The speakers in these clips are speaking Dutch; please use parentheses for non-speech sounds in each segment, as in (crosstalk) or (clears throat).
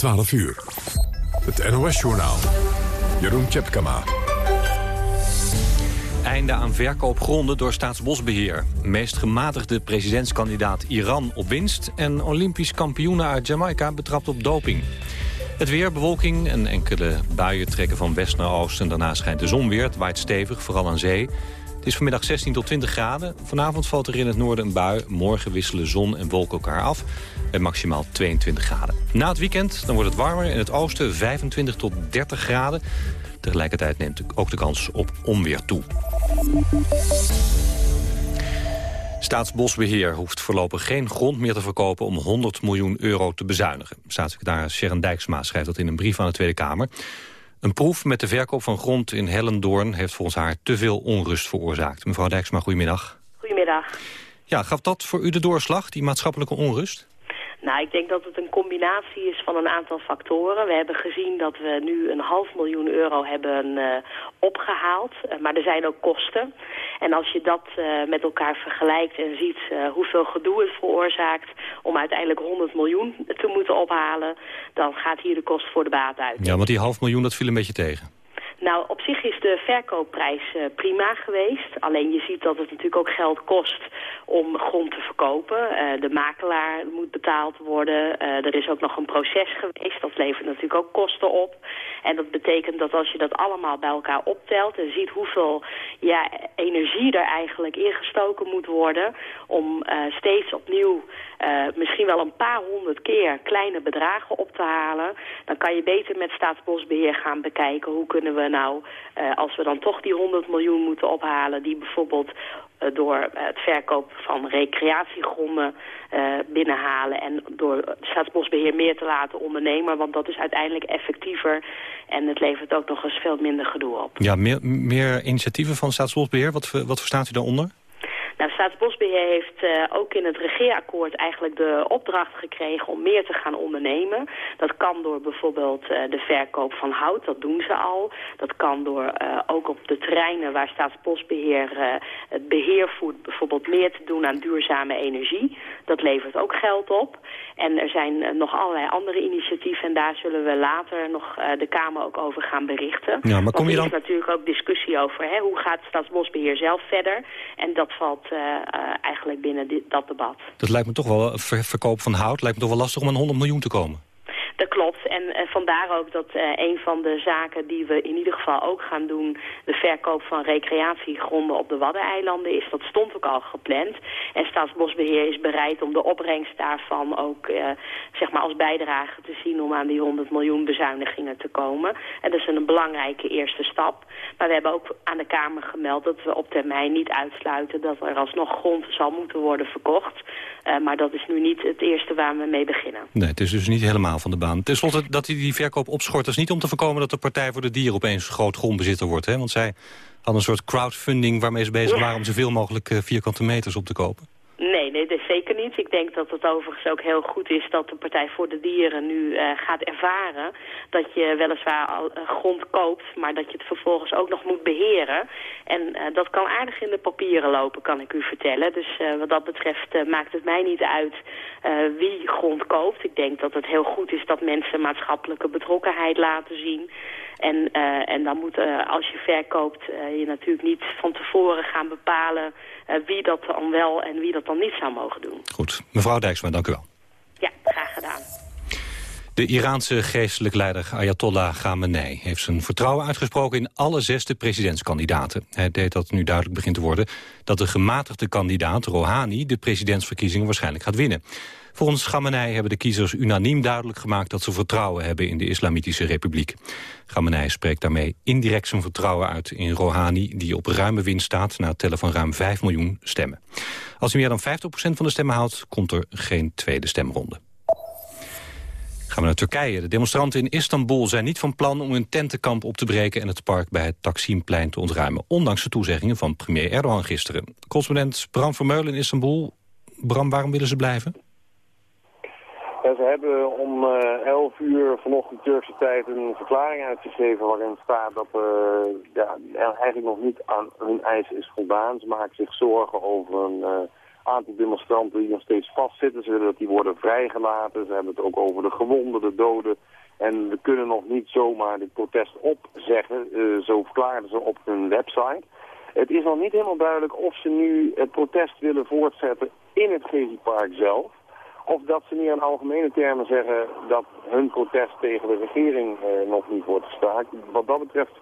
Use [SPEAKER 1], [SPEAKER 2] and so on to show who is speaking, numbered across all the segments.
[SPEAKER 1] 12 uur. Het NOS-journaal. Jeroen Tjepkama.
[SPEAKER 2] Einde aan verkoopgronden door Staatsbosbeheer. Meest gematigde presidentskandidaat Iran op winst... en Olympisch kampioenen uit Jamaica betrapt op doping. Het weer, bewolking en enkele buien trekken van west naar oost... en daarna schijnt de zon weer. Het waait stevig, vooral aan zee. Het is vanmiddag 16 tot 20 graden. Vanavond valt er in het noorden een bui. Morgen wisselen zon en wolken elkaar af. En maximaal 22 graden. Na het weekend dan wordt het warmer. In het oosten 25 tot 30 graden. Tegelijkertijd neemt ook de kans op onweer toe. Staatsbosbeheer hoeft voorlopig geen grond meer te verkopen om 100 miljoen euro te bezuinigen. Staatssecretaris Sharon Dijksma schrijft dat in een brief aan de Tweede Kamer. Een proef met de verkoop van grond in Hellendoorn heeft volgens haar te veel onrust veroorzaakt. Mevrouw Dijksma, goedemiddag.
[SPEAKER 3] Goedemiddag.
[SPEAKER 2] Ja, gaf dat voor u de doorslag, die maatschappelijke onrust?
[SPEAKER 3] Nou, ik denk dat het een combinatie is van een aantal factoren. We hebben gezien dat we nu een half miljoen euro hebben uh, opgehaald. Uh, maar er zijn ook kosten. En als je dat uh, met elkaar vergelijkt en ziet hoeveel gedoe het veroorzaakt... om uiteindelijk 100 miljoen te moeten ophalen... dan gaat hier de kost voor de baat uit.
[SPEAKER 2] Ja, want die half miljoen, dat viel een beetje tegen.
[SPEAKER 3] Nou, op zich is de verkoopprijs uh, prima geweest. Alleen je ziet dat het natuurlijk ook geld kost om grond te verkopen. Uh, de makelaar moet betaald worden. Uh, er is ook nog een proces geweest. Dat levert natuurlijk ook kosten op. En dat betekent dat als je dat allemaal bij elkaar optelt... en ziet hoeveel ja, energie er eigenlijk ingestoken moet worden... om steeds opnieuw misschien wel een paar honderd keer kleine bedragen op te halen... dan kan je beter met Staatsbosbeheer gaan bekijken... hoe kunnen we nou, uh, als we dan toch die 100 miljoen moeten ophalen... die bijvoorbeeld uh, door het verkoop van recreatiegronden binnenhalen... en door Staatsbosbeheer meer te laten ondernemen... want dat is uiteindelijk effectiever en het levert ook nog eens veel minder gedoe op.
[SPEAKER 2] Ja, meer, meer initiatieven van Staatsbosbeheer, wat, wat verstaat u daaronder?
[SPEAKER 3] Nou, Staatsbosbeheer heeft uh, ook in het regeerakkoord eigenlijk de opdracht gekregen om meer te gaan ondernemen. Dat kan door bijvoorbeeld uh, de verkoop van hout, dat doen ze al. Dat kan door uh, ook op de terreinen waar Staatsbosbeheer het beheer voert bijvoorbeeld meer te doen aan duurzame energie. Dat levert ook geld op. En er zijn nog allerlei andere initiatieven en daar zullen we later nog de Kamer ook over gaan berichten.
[SPEAKER 2] Ja, maar kom je dan...
[SPEAKER 3] Er is natuurlijk ook discussie over hè, hoe gaat Staatsbosbeheer zelf verder. En dat valt uh, uh, eigenlijk binnen dit, dat debat.
[SPEAKER 2] Dat lijkt me toch wel, ver verkoop van hout, lijkt me toch wel lastig om aan 100 miljoen te komen.
[SPEAKER 3] Dat klopt. En vandaar ook dat uh, een van de zaken die we in ieder geval ook gaan doen... de verkoop van recreatiegronden op de Waddeneilanden is. Dat stond ook al gepland. En Staatsbosbeheer is bereid om de opbrengst daarvan ook uh, zeg maar als bijdrage te zien... om aan die 100 miljoen bezuinigingen te komen. En dat is een belangrijke eerste stap. Maar we hebben ook aan de Kamer gemeld dat we op termijn niet uitsluiten... dat er alsnog grond zal moeten worden verkocht. Uh, maar dat is nu niet het eerste waar we mee beginnen.
[SPEAKER 2] Nee, het is dus niet helemaal van de baan. Ten slotte dat hij die verkoop opschort, is niet om te voorkomen... dat de Partij voor de Dieren opeens groot grondbezitter wordt. Hè? Want zij hadden een soort crowdfunding waarmee ze bezig waren... om zoveel mogelijk uh, vierkante meters op te kopen.
[SPEAKER 3] Nee, dat is zeker niet. Ik denk dat het overigens ook heel goed is dat de Partij voor de Dieren nu uh, gaat ervaren dat je weliswaar al uh, grond koopt, maar dat je het vervolgens ook nog moet beheren. En uh, dat kan aardig in de papieren lopen, kan ik u vertellen. Dus wat dat betreft maakt het mij niet uit wie grond koopt. Ik denk dat het heel goed is dat mensen maatschappelijke betrokkenheid laten zien. En, uh, en dan moet, uh, als je verkoopt, uh, je natuurlijk niet van tevoren gaan bepalen wie dat dan wel en wie dat dan niet zou mogen doen.
[SPEAKER 2] Goed. Mevrouw Dijksma, dank u wel.
[SPEAKER 3] Ja, graag gedaan.
[SPEAKER 2] De Iraanse geestelijk leider Ayatollah Khamenei heeft zijn vertrouwen uitgesproken in alle zesde presidentskandidaten. Hij deed dat nu duidelijk begint te worden dat de gematigde kandidaat Rouhani de presidentsverkiezingen waarschijnlijk gaat winnen. Volgens Khamenei hebben de kiezers unaniem duidelijk gemaakt dat ze vertrouwen hebben in de Islamitische Republiek. Khamenei spreekt daarmee indirect zijn vertrouwen uit in Rouhani, die op ruime winst staat na het tellen van ruim 5 miljoen stemmen. Als hij meer dan 50% van de stemmen haalt, komt er geen tweede stemronde. Gaan we naar Turkije. De demonstranten in Istanbul zijn niet van plan om hun tentenkamp op te breken... en het park bij het Taksimplein te ontruimen. Ondanks de toezeggingen van premier Erdogan gisteren. Correspondent Bram Vermeulen in Istanbul. Bram, waarom willen ze blijven?
[SPEAKER 4] Ze hebben om uh, 11 uur vanochtend Turkse tijd een verklaring uitgegeven waarin staat dat uh, ja, eigenlijk nog niet aan hun eisen is voldaan. Ze maken zich zorgen over een uh, aantal demonstranten die nog steeds vastzitten. Ze willen dat die worden vrijgelaten. Ze hebben het ook over de gewonden, de doden. En we kunnen nog niet zomaar dit protest opzeggen. Zo verklaarden ze op hun website. Het is nog niet helemaal duidelijk of ze nu het protest willen voortzetten in het Gezi-park zelf. Of dat ze niet in algemene termen zeggen dat hun protest tegen de regering uh, nog niet wordt gestaakt. Wat dat betreft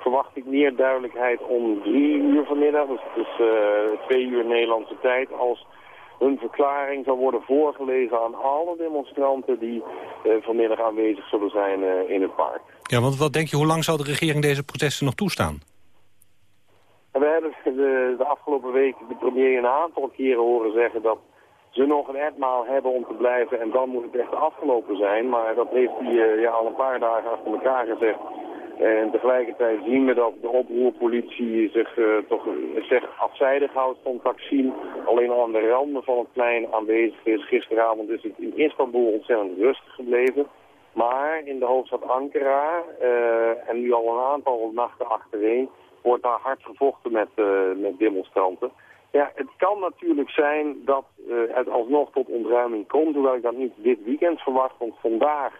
[SPEAKER 4] verwacht ik meer duidelijkheid om drie uur vanmiddag. Dus is uh, twee uur Nederlandse tijd. Als hun verklaring zal worden voorgelezen aan alle demonstranten die uh, vanmiddag aanwezig zullen zijn in het park.
[SPEAKER 2] Ja, want wat denk je, hoe lang zal de regering deze protesten nog toestaan?
[SPEAKER 4] we hebben de, de afgelopen week de premier een aantal keren horen zeggen dat ze nog een etmaal hebben om te blijven en dan moet het echt afgelopen zijn. Maar dat heeft hij uh, ja, al een paar dagen achter elkaar gezegd. En tegelijkertijd zien we dat de oproerpolitie zich uh, toch zeg, afzijdig houdt van Taksim. Alleen al aan de randen van het plein aanwezig is. Gisteravond is het in Istanbul ontzettend rustig gebleven. Maar in de hoofdstad Ankara, en nu al een aantal nachten achtereen, wordt daar hard gevochten met, met demonstranten. Ja, het kan natuurlijk zijn dat uh, het alsnog tot ontruiming komt, hoewel ik dat niet dit weekend verwacht, want vandaag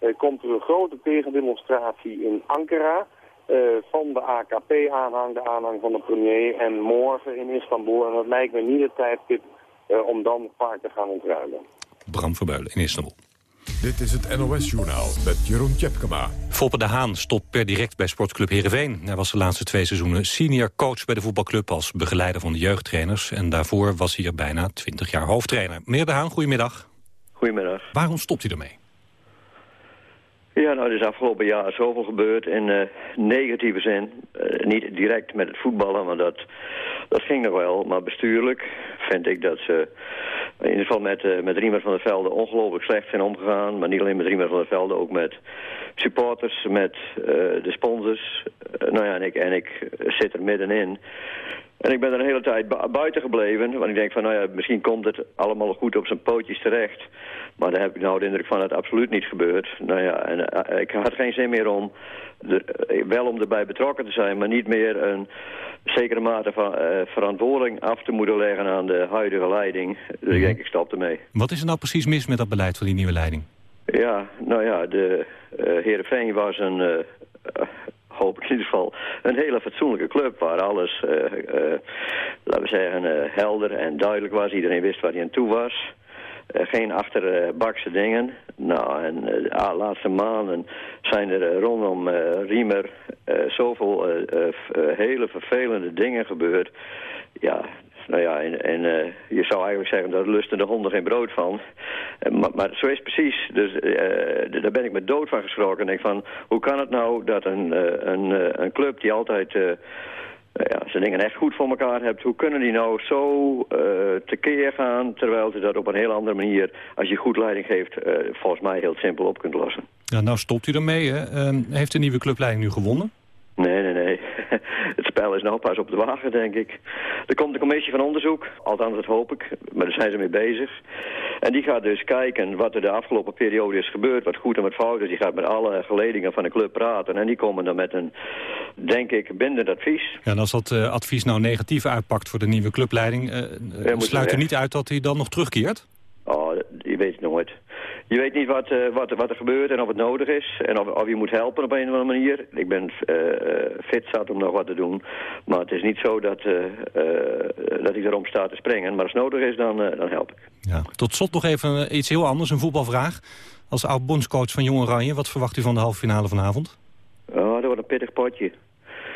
[SPEAKER 4] uh, komt er een grote tegendemonstratie in Ankara uh, van de AKP-aanhang, de aanhang van de premier, en morgen in Istanbul. En dat lijkt me niet het tijdstip om dan vaak te gaan ontruimen.
[SPEAKER 2] Bram Vermeulen in Istanbul.
[SPEAKER 1] Dit is het NOS-journaal met Jeroen Tjepkema.
[SPEAKER 2] Foppe de Haan stopt per direct bij sportclub Heerenveen. Hij was de laatste twee seizoenen senior coach bij de voetbalclub... als begeleider van de jeugdtrainers. En daarvoor was hij er bijna 20 jaar hoofdtrainer. Meneer de Haan, goedemiddag.
[SPEAKER 5] Goedemiddag.
[SPEAKER 2] Waarom stopt hij ermee?
[SPEAKER 5] Ja, nou, er is afgelopen jaar zoveel gebeurd in uh, negatieve zin. Uh, niet direct met het voetballen, maar dat, dat ging nog wel. Maar bestuurlijk vind ik dat ze in ieder geval met, uh, met Riemer van der Velde ongelooflijk slecht zijn omgegaan. Maar niet alleen met Riemer van der Velde, ook met supporters, met de sponsors. nou ja, en ik, en ik zit er middenin. En ik ben er een hele tijd bu buiten gebleven. Want ik denk van, nou ja, misschien komt het allemaal goed op zijn pootjes terecht. Maar daar heb ik nou de indruk van dat het absoluut niet gebeurt. Nou ja, en uh, ik had geen zin meer om, de, uh, wel om erbij betrokken te zijn... maar niet meer een zekere mate van uh, verantwoording af te moeten leggen aan de huidige leiding. Dus ik denk, ik stop ermee.
[SPEAKER 2] Wat is er nou precies mis met dat beleid van die nieuwe leiding?
[SPEAKER 5] Ja, nou ja, de uh, Heerenveen was een... Uh, hoop ik in ieder geval, een hele fatsoenlijke club waar alles, uh, uh, laten we zeggen, uh, helder en duidelijk was. Iedereen wist waar hij aan toe was. geen achterbakse dingen. Nou, en de laatste maanden zijn er rondom Riemer zoveel hele vervelende dingen gebeurd. Ja, nou ja, en, en uh, je zou eigenlijk zeggen, daar lusten de honden geen brood van. Uh, maar, maar, zo is het precies. Dus uh, daar ben ik me dood van geschrokken. En denk van, hoe kan het nou dat een, een, een club die altijd ja, zijn dingen echt goed voor elkaar hebt... hoe kunnen die nou zo tekeer gaan... terwijl ze dat op een heel andere manier, als je goed leiding geeft... volgens mij heel simpel op kunt lossen.
[SPEAKER 2] Ja, nou stopt u ermee, hè? Ehm, heeft de nieuwe clubleiding nu gewonnen?
[SPEAKER 5] Nee, nee, spel is nou pas op de wagen, denk ik. Er komt een commissie van onderzoek, althans dat hoop ik, maar daar zijn ze mee bezig. En die gaat dus kijken wat er de afgelopen periode is gebeurd, wat goed en wat fout is. Die gaat met alle geledingen van de club praten en die komen dan met een, denk ik, bindend advies.
[SPEAKER 2] Ja, en als dat uh, advies nou negatief uitpakt voor de nieuwe clubleiding, uh, ja, sluit er niet uit dat hij dan nog terugkeert?
[SPEAKER 5] Oh, je weet het nooit. Je weet niet wat, uh, wat, wat, er gebeurt en of het nodig is. En of, of, je moet helpen op een of andere manier. Ik ben uh, fit zat om nog wat te doen. Maar het is niet zo dat, dat ik erom sta te springen. Maar als het nodig is, dan, dan help ik.
[SPEAKER 2] Ja. Tot slot nog even iets heel anders, een voetbalvraag. Als oud-bondscoach van Jong Oranje, wat verwacht u van de halve finale vanavond?
[SPEAKER 5] Oh, dat wordt een pittig potje.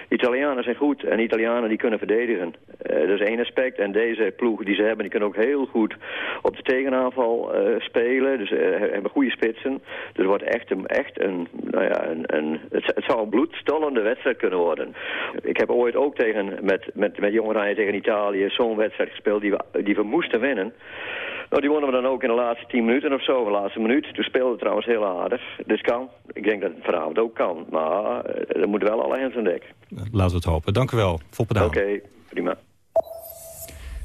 [SPEAKER 5] Italianen zijn goed en Italianen die kunnen verdedigen. Uh, dat is één aspect. En deze ploeg die ze hebben, die kunnen ook heel goed op de tegenaanval uh, spelen. Dus uh, hebben goede spitsen. Dus het wordt echt een, echt een, nou ja, een, een het, zou een bloedstollende wedstrijd kunnen worden. Ik heb ooit ook tegen, met, met, met tegen Italië zo'n wedstrijd gespeeld die we, die we moesten winnen. Nou, die wonnen we dan ook in de laatste tien minuten of zo, de laatste minuut. Toen speelde het trouwens heel aardig. Dus kan. Ik denk dat het vanavond ook kan. Maar er moet wel alle hands aan dek.
[SPEAKER 2] Laten we het hopen. Dank u wel,
[SPEAKER 5] Oké, okay, prima.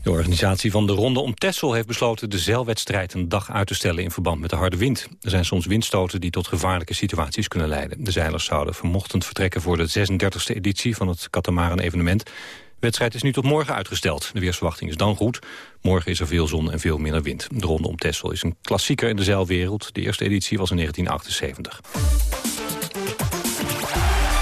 [SPEAKER 2] De organisatie van de Ronde om Texel heeft besloten de zeilwedstrijd een dag uit te stellen in verband met de harde wind. Er zijn soms windstoten die tot gevaarlijke situaties kunnen leiden. De zeilers zouden vanochtend vertrekken voor de 36e editie van het Katamaran evenement. wedstrijd is nu tot morgen uitgesteld. De weersverwachting is dan goed. Morgen is er veel zon en veel minder wind. De ronde om Texel is een klassieker in de zeilwereld. De eerste editie was in 1978.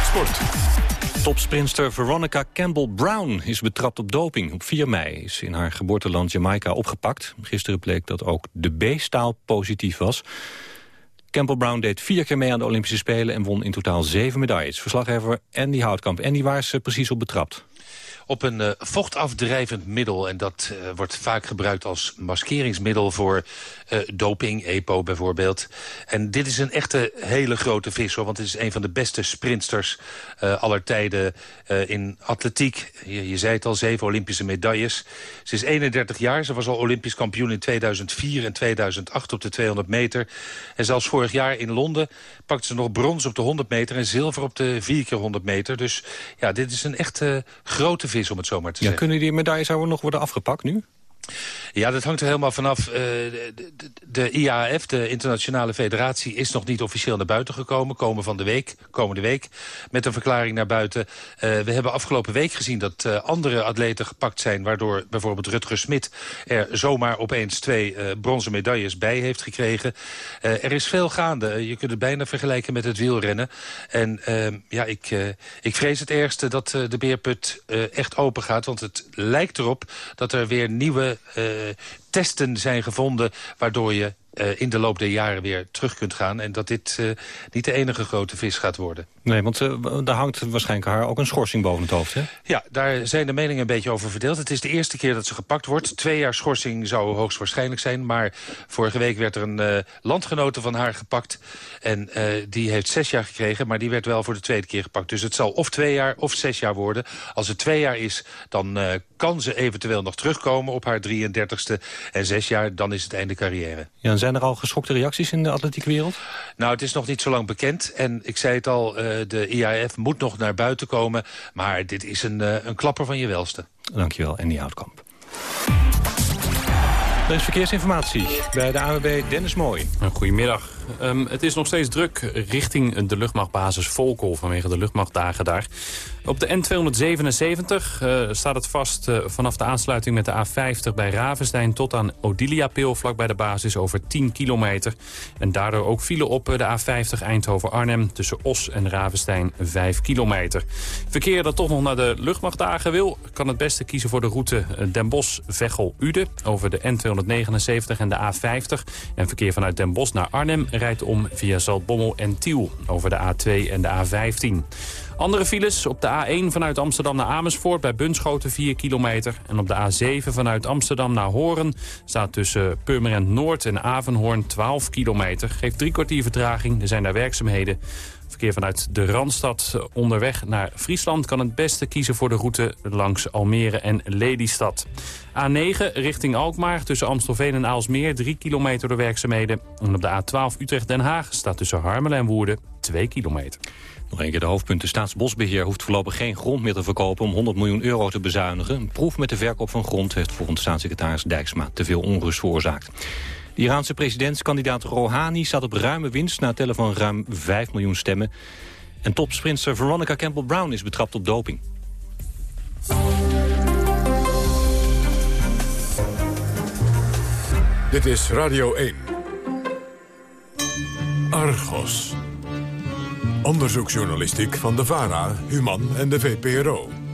[SPEAKER 1] Sport.
[SPEAKER 2] Topsprinster Veronica Campbell-Brown is betrapt op doping. Op 4 mei is in haar geboorteland Jamaica opgepakt. Gisteren bleek dat ook de B-staal positief was. Campbell-Brown deed vier keer mee aan de Olympische Spelen... en won in totaal zeven medailles. Verslaggever Andy Houtkamp. Andy, waar is ze precies op betrapt?
[SPEAKER 6] Op een uh, vochtafdrijvend middel. En dat uh, wordt vaak gebruikt als maskeringsmiddel voor uh, doping, EPO bijvoorbeeld. En dit is een echte hele grote vis, hoor, want het is een van de beste sprintsters aller tijden in atletiek. Je, je, zei het al, zeven Olympische medailles. Ze is 31 jaar, ze was al Olympisch kampioen in 2004 en 2008 op de 200 meter. En zelfs vorig jaar in Londen pakte ze nog brons op de 100 meter... en zilver op de 4 keer 100 meter. Dus ja, dit is een echte grote vis, om het zo maar te ja, zeggen.
[SPEAKER 2] Kunnen die medailles nog worden afgepakt nu?
[SPEAKER 6] Ja, dat hangt er helemaal vanaf. Uh, de, IAF, de Internationale Federatie, is nog niet officieel naar buiten gekomen. Komen van de week, komende week, met een verklaring naar buiten. Uh, we hebben afgelopen week gezien dat uh, andere atleten gepakt zijn... waardoor bijvoorbeeld Rutger Smit er zomaar opeens twee bronzen medailles bij heeft gekregen. er is veel gaande. Je kunt het bijna vergelijken met het wielrennen. En ehm, ja, ik, ik vrees het ergste dat de beerput echt open gaat. Want het lijkt erop dat er weer nieuwe testen zijn gevonden... waardoor je uh, in de loop der jaren weer terug kunt gaan. En dat dit uh, niet de enige grote vis gaat worden.
[SPEAKER 2] Nee, want uh, daar hangt waarschijnlijk haar ook een schorsing boven het hoofd, hè?
[SPEAKER 6] Ja, daar zijn de meningen een beetje over verdeeld. Het is de eerste keer dat ze gepakt wordt. Twee jaar schorsing zou hoogstwaarschijnlijk zijn. Maar vorige week werd er een landgenote van haar gepakt. En die heeft zes jaar gekregen, maar die werd wel voor de tweede keer gepakt. Dus het zal of twee jaar of zes jaar worden. Als het twee jaar is, dan kan ze eventueel nog terugkomen op haar 33ste. En zes jaar, dan is het einde carrière.
[SPEAKER 2] Ja, zijn er al geschokte reacties in de atletiekwereld?
[SPEAKER 6] Nou, het is nog niet zo lang bekend. En ik zei het al, uh, de IAF moet nog naar buiten komen. Maar dit is een, uh, een klapper van je welste.
[SPEAKER 2] Dankjewel, Andy Houtkamp. Er is verkeersinformatie bij de AWB Dennis Mooi.
[SPEAKER 7] Goedemiddag. Um, het is nog steeds druk richting de luchtmachtbasis Volkel vanwege de luchtmachtdagen daar. Op de N277 uh, staat het vast uh, vanaf de aansluiting met de A50 bij Ravenstein... tot aan Odiliapil vlak bij de basis over 10 kilometer. En daardoor ook file op uh, de A50 Eindhoven-Arnhem... tussen Os en Ravenstein 5 kilometer. Verkeer dat toch nog naar de luchtmachtdagen wil... kan het beste kiezen voor de route Den Bosch-Veghel-Ude... over de N279 en de A50. En verkeer vanuit Den Bosch naar Arnhem rijdt om via Zaltbommel en Tiel... over de A2 en de A15. Andere files op de A1 vanuit Amsterdam naar Amersfoort... bij Bunschoten 4 kilometer. En op de A7 vanuit Amsterdam naar Horen... staat tussen Purmerend Noord en Avenhoorn 12 kilometer. Geeft drie kwartier vertraging, er zijn daar werkzaamheden. Vanuit de Randstad onderweg naar Friesland... kan het beste kiezen voor de route langs Almere en Lelystad. A9 richting Alkmaar tussen Amstelveen en Aalsmeer... 3 kilometer door werkzaamheden. En op de A12 Utrecht-Den Haag staat tussen Harmelen en Woerden 2 kilometer.
[SPEAKER 2] Nog een keer de hoofdpunten. Staatsbosbeheer hoeft voorlopig geen grond meer te verkopen... om 100 miljoen euro te bezuinigen. Een proef met de verkoop van grond heeft volgens staatssecretaris Dijksma... te veel onrust veroorzaakt. De Iraanse presidentskandidaat Rouhani staat op ruime winst... na tellen van ruim 5 miljoen stemmen. En topsprinter Veronica Campbell-Brown is betrapt op doping.
[SPEAKER 1] Dit is Radio 1. Argos. Onderzoeksjournalistiek van de VARA, Human en de VPRO.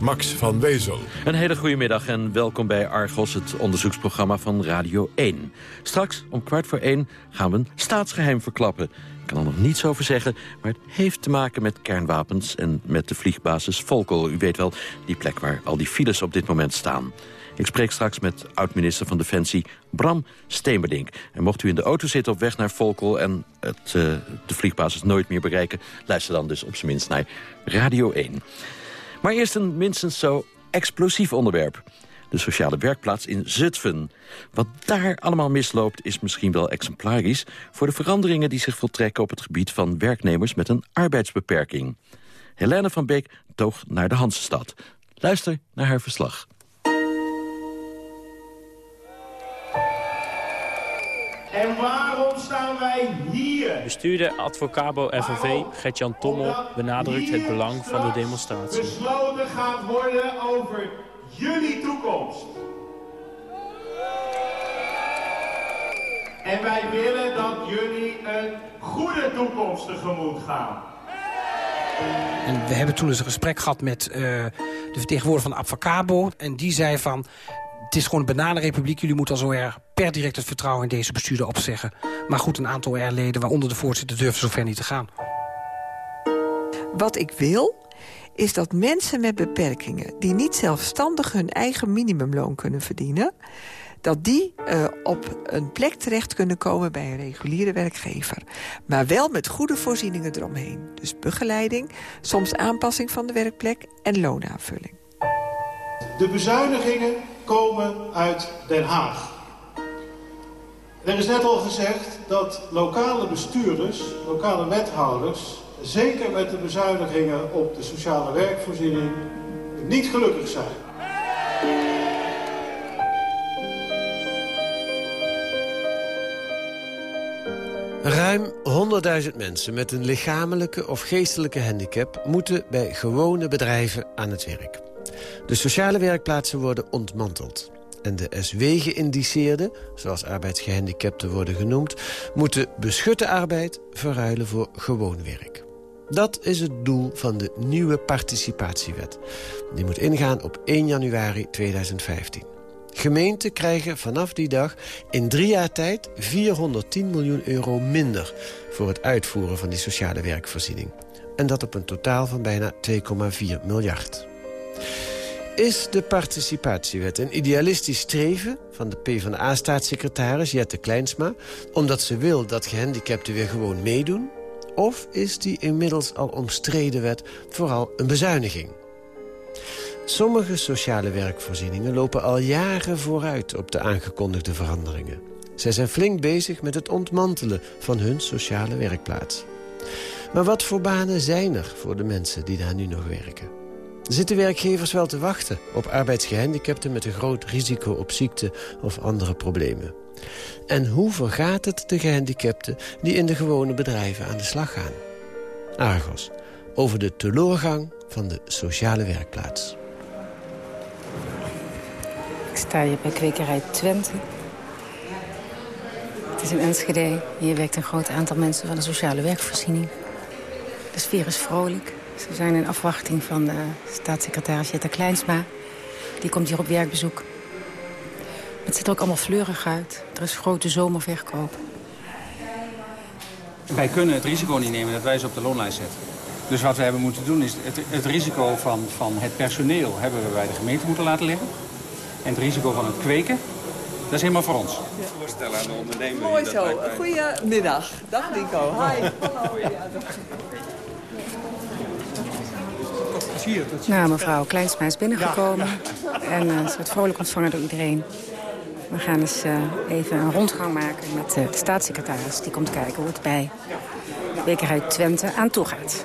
[SPEAKER 1] Max van Wezel.
[SPEAKER 8] Een hele goede middag en welkom bij Argos, het onderzoeksprogramma van Radio 1. Straks om kwart voor één gaan we een staatsgeheim verklappen. Ik kan er nog niets over zeggen, maar het heeft te maken met kernwapens... en met de vliegbasis Volkel. U weet wel, die plek waar al die files op dit moment staan. Ik spreek straks met oud-minister van Defensie Bram Steenberdink. En mocht u in de auto zitten op weg naar Volkel... en het, uh, de vliegbasis nooit meer bereiken... luister dan dus op zijn minst naar Radio 1. Maar eerst een minstens zo explosief onderwerp. De sociale werkplaats in Zutphen. Wat daar allemaal misloopt is misschien wel exemplarisch... voor de veranderingen die zich voltrekken op het gebied van werknemers met een arbeidsbeperking. Helene van Beek toog naar de Hansestad. Luister naar haar verslag.
[SPEAKER 9] En waarom staan wij hier?
[SPEAKER 10] Bestuurder Advocabo FNV Gertjan Tommel benadrukt het belang van de demonstratie.
[SPEAKER 9] besloten gaat worden over jullie toekomst. En wij willen dat jullie een goede toekomst tegemoet gaan.
[SPEAKER 11] En we hebben toen eens een gesprek gehad met uh, de vertegenwoordiger van Advocabo. En die zei van, het is gewoon een bananenrepubliek. Jullie moeten al zo erg per direct het vertrouwen in deze bestuurder opzeggen. Maar goed, een aantal R-leden, waaronder de voorzitter, durven zover niet te gaan.
[SPEAKER 12] Wat ik wil, is dat mensen met beperkingen... die niet zelfstandig hun eigen minimumloon kunnen verdienen... dat die uh, op een plek terecht kunnen komen bij een reguliere werkgever. Maar wel met goede voorzieningen eromheen. Dus begeleiding, soms aanpassing van de werkplek en loonaanvulling.
[SPEAKER 9] De bezuinigingen komen uit Den Haag. Er is net al gezegd dat lokale bestuurders, lokale wethouders... zeker met de bezuinigingen op de sociale werkvoorziening niet gelukkig zijn.
[SPEAKER 13] Ruim 100.000 mensen met een lichamelijke of geestelijke handicap... moeten bij gewone bedrijven aan het werk. De sociale werkplaatsen worden ontmanteld. En de SW-geïndiceerden, zoals arbeidsgehandicapten worden genoemd... moeten beschutte arbeid verruilen voor gewoon werk. Dat is het doel van de nieuwe participatiewet. Die moet ingaan op 1 januari 2015. Gemeenten krijgen vanaf die dag in drie jaar tijd 410 miljoen euro minder... voor het uitvoeren van die sociale werkvoorziening. En dat op een totaal van bijna 2,4 miljard. Is de participatiewet een idealistisch streven van de PvdA-staatssecretaris Jette Kleinsma... omdat ze wil dat gehandicapten weer gewoon meedoen? Of is die inmiddels al omstreden wet vooral een bezuiniging? Sommige sociale werkvoorzieningen lopen al jaren vooruit op de aangekondigde veranderingen. Zij zijn flink bezig met het ontmantelen van hun sociale werkplaats. Maar wat voor banen zijn er voor de mensen die daar nu nog werken? Zitten werkgevers wel te wachten op arbeidsgehandicapten... met een groot risico op ziekte of andere problemen? En hoe vergaat het de gehandicapten die in de gewone bedrijven aan de slag gaan? Argos, over de teleurgang van de sociale werkplaats.
[SPEAKER 14] Ik sta hier bij kwekerij Twente. Het is in Enschede. Hier werkt een groot aantal mensen van de sociale werkvoorziening. De sfeer is vrolijk. Ze zijn in afwachting van de staatssecretaris Jetta Kleinsma. Die komt hier op werkbezoek. Het ziet er ook allemaal fleurig uit. Er is grote zomerverkoop.
[SPEAKER 15] Wij kunnen het risico niet nemen dat wij ze op de loonlijst zetten. Dus wat we hebben moeten doen is het, het risico van, van het personeel hebben we bij de gemeente moeten laten liggen. En het risico van het kweken, dat is helemaal voor ons.
[SPEAKER 16] Voorstellen aan de ondernemer.
[SPEAKER 12] Mooi zo. Goedemiddag. Dag Nico. Hi. Hallo.
[SPEAKER 14] Nou, mevrouw Kleinsma is binnengekomen. En uh, ze wordt vrolijk ontvangen door iedereen. We gaan eens uh, even een rondgang maken met uh, de staatssecretaris. Die komt kijken hoe het bij Bekerheid Twente aan toe gaat.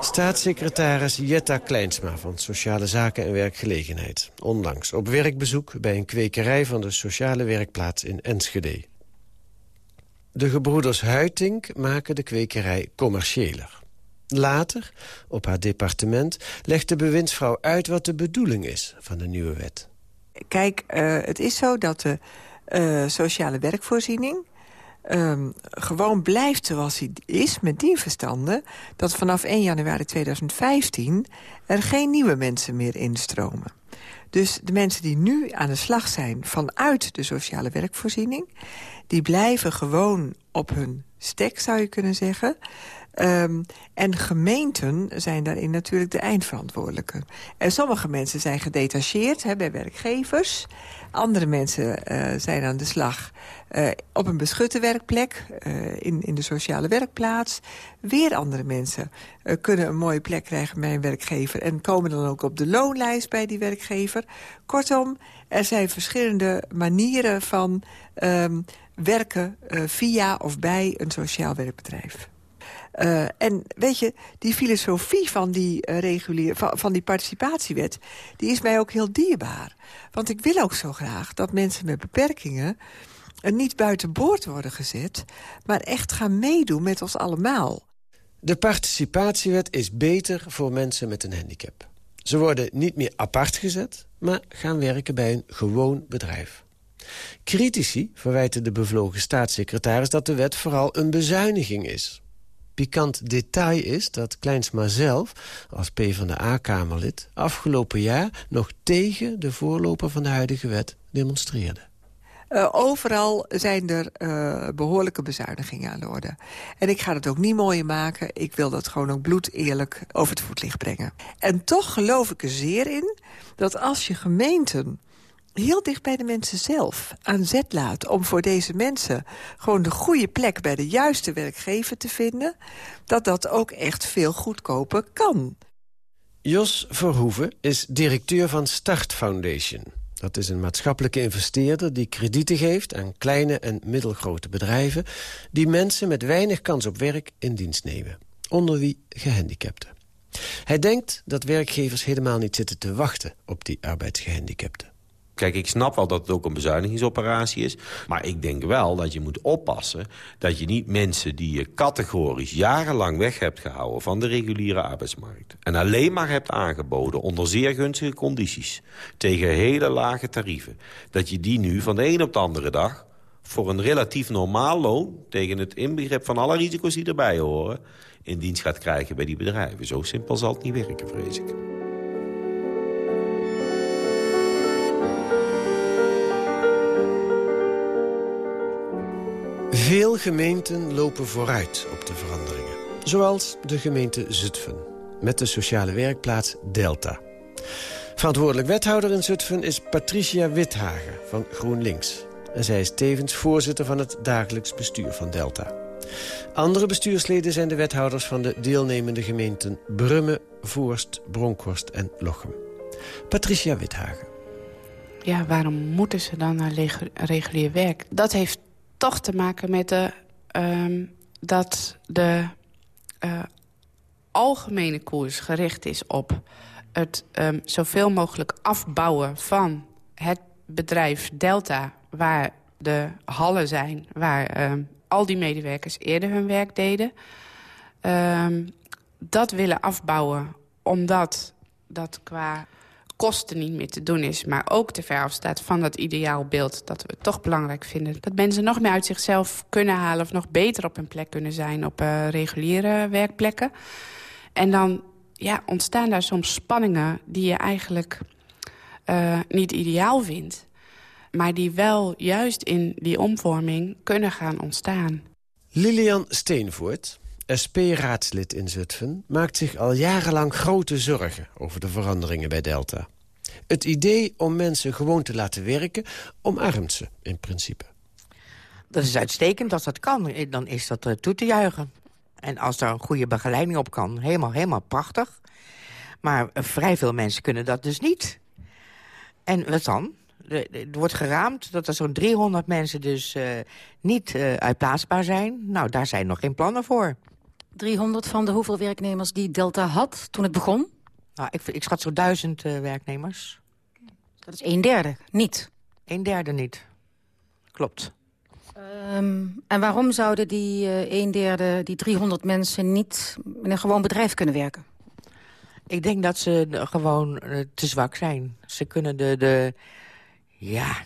[SPEAKER 13] Staatssecretaris Jetta Kleinsma van Sociale Zaken en Werkgelegenheid. Onlangs op werkbezoek bij een kwekerij van de sociale werkplaats in Enschede. De gebroeders Huitink maken de kwekerij commerciëler. Later, op haar departement, legt de bewindsvrouw uit wat de bedoeling is van de nieuwe wet.
[SPEAKER 12] Kijk, uh, het is zo dat de uh, sociale werkvoorziening... Um, gewoon blijft zoals hij is, met die verstanden... dat vanaf 1 januari 2015 er geen nieuwe mensen meer instromen. Dus de mensen die nu aan de slag zijn vanuit de sociale werkvoorziening... die blijven gewoon op hun stek, zou je kunnen zeggen... Um, en gemeenten zijn daarin natuurlijk de eindverantwoordelijke. En sommige mensen zijn gedetacheerd bij werkgevers. Andere mensen uh, zijn aan de slag uh, op een beschutte werkplek, uh, in, in de sociale werkplaats. Weer andere mensen kunnen een mooie plek krijgen bij een werkgever... en komen dan ook op de loonlijst bij die werkgever. Kortom, er zijn verschillende manieren van um, werken via of bij een sociaal werkbedrijf. Uh, en weet je, die filosofie van die, uh, van, van, die participatiewet... die is mij ook heel dierbaar. Want ik wil ook zo graag dat mensen met beperkingen... en niet buiten boord worden gezet... maar echt gaan meedoen met ons allemaal.
[SPEAKER 13] De participatiewet is beter voor mensen met een handicap. Ze worden niet meer apart gezet, maar gaan werken bij een gewoon bedrijf. Critici verwijten de bevlogen staatssecretaris dat de wet vooral een bezuiniging is. Pikant detail is dat Kleinsma zelf, als PvdA-kamerlid... afgelopen jaar nog tegen de voorloper van de huidige wet demonstreerde.
[SPEAKER 12] Uh, overal zijn er uh, behoorlijke bezuinigingen aan de orde. En ik ga het ook niet mooier maken. Ik wil dat gewoon ook bloed eerlijk over het voetlicht brengen. En toch geloof ik er zeer in dat als je gemeenten heel dicht bij de mensen zelf aan zet laat... om voor deze mensen gewoon de goede plek bij de juiste werkgever te vinden... dat dat ook echt veel goedkoper kan.
[SPEAKER 13] Jos Verhoeven is directeur van Start Foundation. Dat is een maatschappelijke investeerder die kredieten geeft aan kleine en middelgrote bedrijven... die mensen met weinig kans op werk in dienst nemen. Onder wie gehandicapten. Hij denkt dat werkgevers helemaal niet zitten te wachten op die arbeidsgehandicapten.
[SPEAKER 16] Kijk, ik snap wel dat het ook een bezuinigingsoperatie is. Maar ik denk wel dat je moet oppassen... dat je niet mensen die je categorisch jarenlang weg hebt gehouden... van de reguliere arbeidsmarkt... en alleen maar hebt aangeboden onder zeer gunstige condities... tegen hele lage tarieven... dat je die nu van de een op de andere dag... voor een relatief normaal loon... tegen het inbegrip van alle risico's die erbij horen... in dienst gaat krijgen bij die bedrijven. Zo simpel zal het niet werken, vrees ik.
[SPEAKER 13] Veel gemeenten lopen vooruit op de veranderingen. Zoals de gemeente Zutphen, met de sociale werkplaats Delta. Verantwoordelijk wethouder in Zutphen is Patricia Withagen van GroenLinks. En zij is tevens voorzitter van het dagelijks bestuur van Delta. Andere bestuursleden zijn de wethouders van de deelnemende gemeenten Brummen, Voorst, Bronkhorst en Lochem. Patricia Withagen.
[SPEAKER 17] Ja, waarom moeten ze dan naar regulier werk? Dat heeft toch te maken met de, um, dat de uh, algemene koers gericht is op het um, zoveel mogelijk afbouwen van het bedrijf Delta... waar de hallen zijn, waar um, al die medewerkers eerder hun werk deden. dat willen afbouwen omdat dat qua kosten niet meer te doen is... maar ook te ver afstaat van dat ideaalbeeld dat we toch belangrijk vinden. Dat mensen nog meer uit zichzelf kunnen halen... of nog beter op hun plek kunnen zijn op uh, reguliere werkplekken. En dan ja, ontstaan daar soms spanningen die je eigenlijk uh, niet ideaal vindt... maar die wel juist in die omvorming kunnen gaan ontstaan.
[SPEAKER 13] Lilian Steenvoort, SP-raadslid in Zutphen... maakt zich al jarenlang grote zorgen over de veranderingen bij Delta. Het idee om mensen gewoon te laten werken omarmt ze in principe.
[SPEAKER 18] Dat is uitstekend als dat kan. Dan is dat uh, toe te juichen. En als er een goede begeleiding op kan, helemaal, helemaal prachtig. Maar uh, vrij veel mensen kunnen dat dus niet. En wat dan? Er wordt geraamd dat er zo'n 300 mensen dus niet uitplaatsbaar zijn. Nou, daar zijn nog geen plannen voor.
[SPEAKER 14] 300 van de hoeveel werknemers die Delta had toen het begon?
[SPEAKER 18] Nou, ik, ik schat zo'n duizend uh, werknemers.
[SPEAKER 14] Dat is een derde, niet?
[SPEAKER 18] Een derde niet. Klopt.
[SPEAKER 14] Um, en waarom zouden die uh, een derde, die 300 mensen... niet in een gewoon bedrijf kunnen werken?
[SPEAKER 18] Ik denk dat ze gewoon uh, te zwak zijn. Ze kunnen de, de, ja,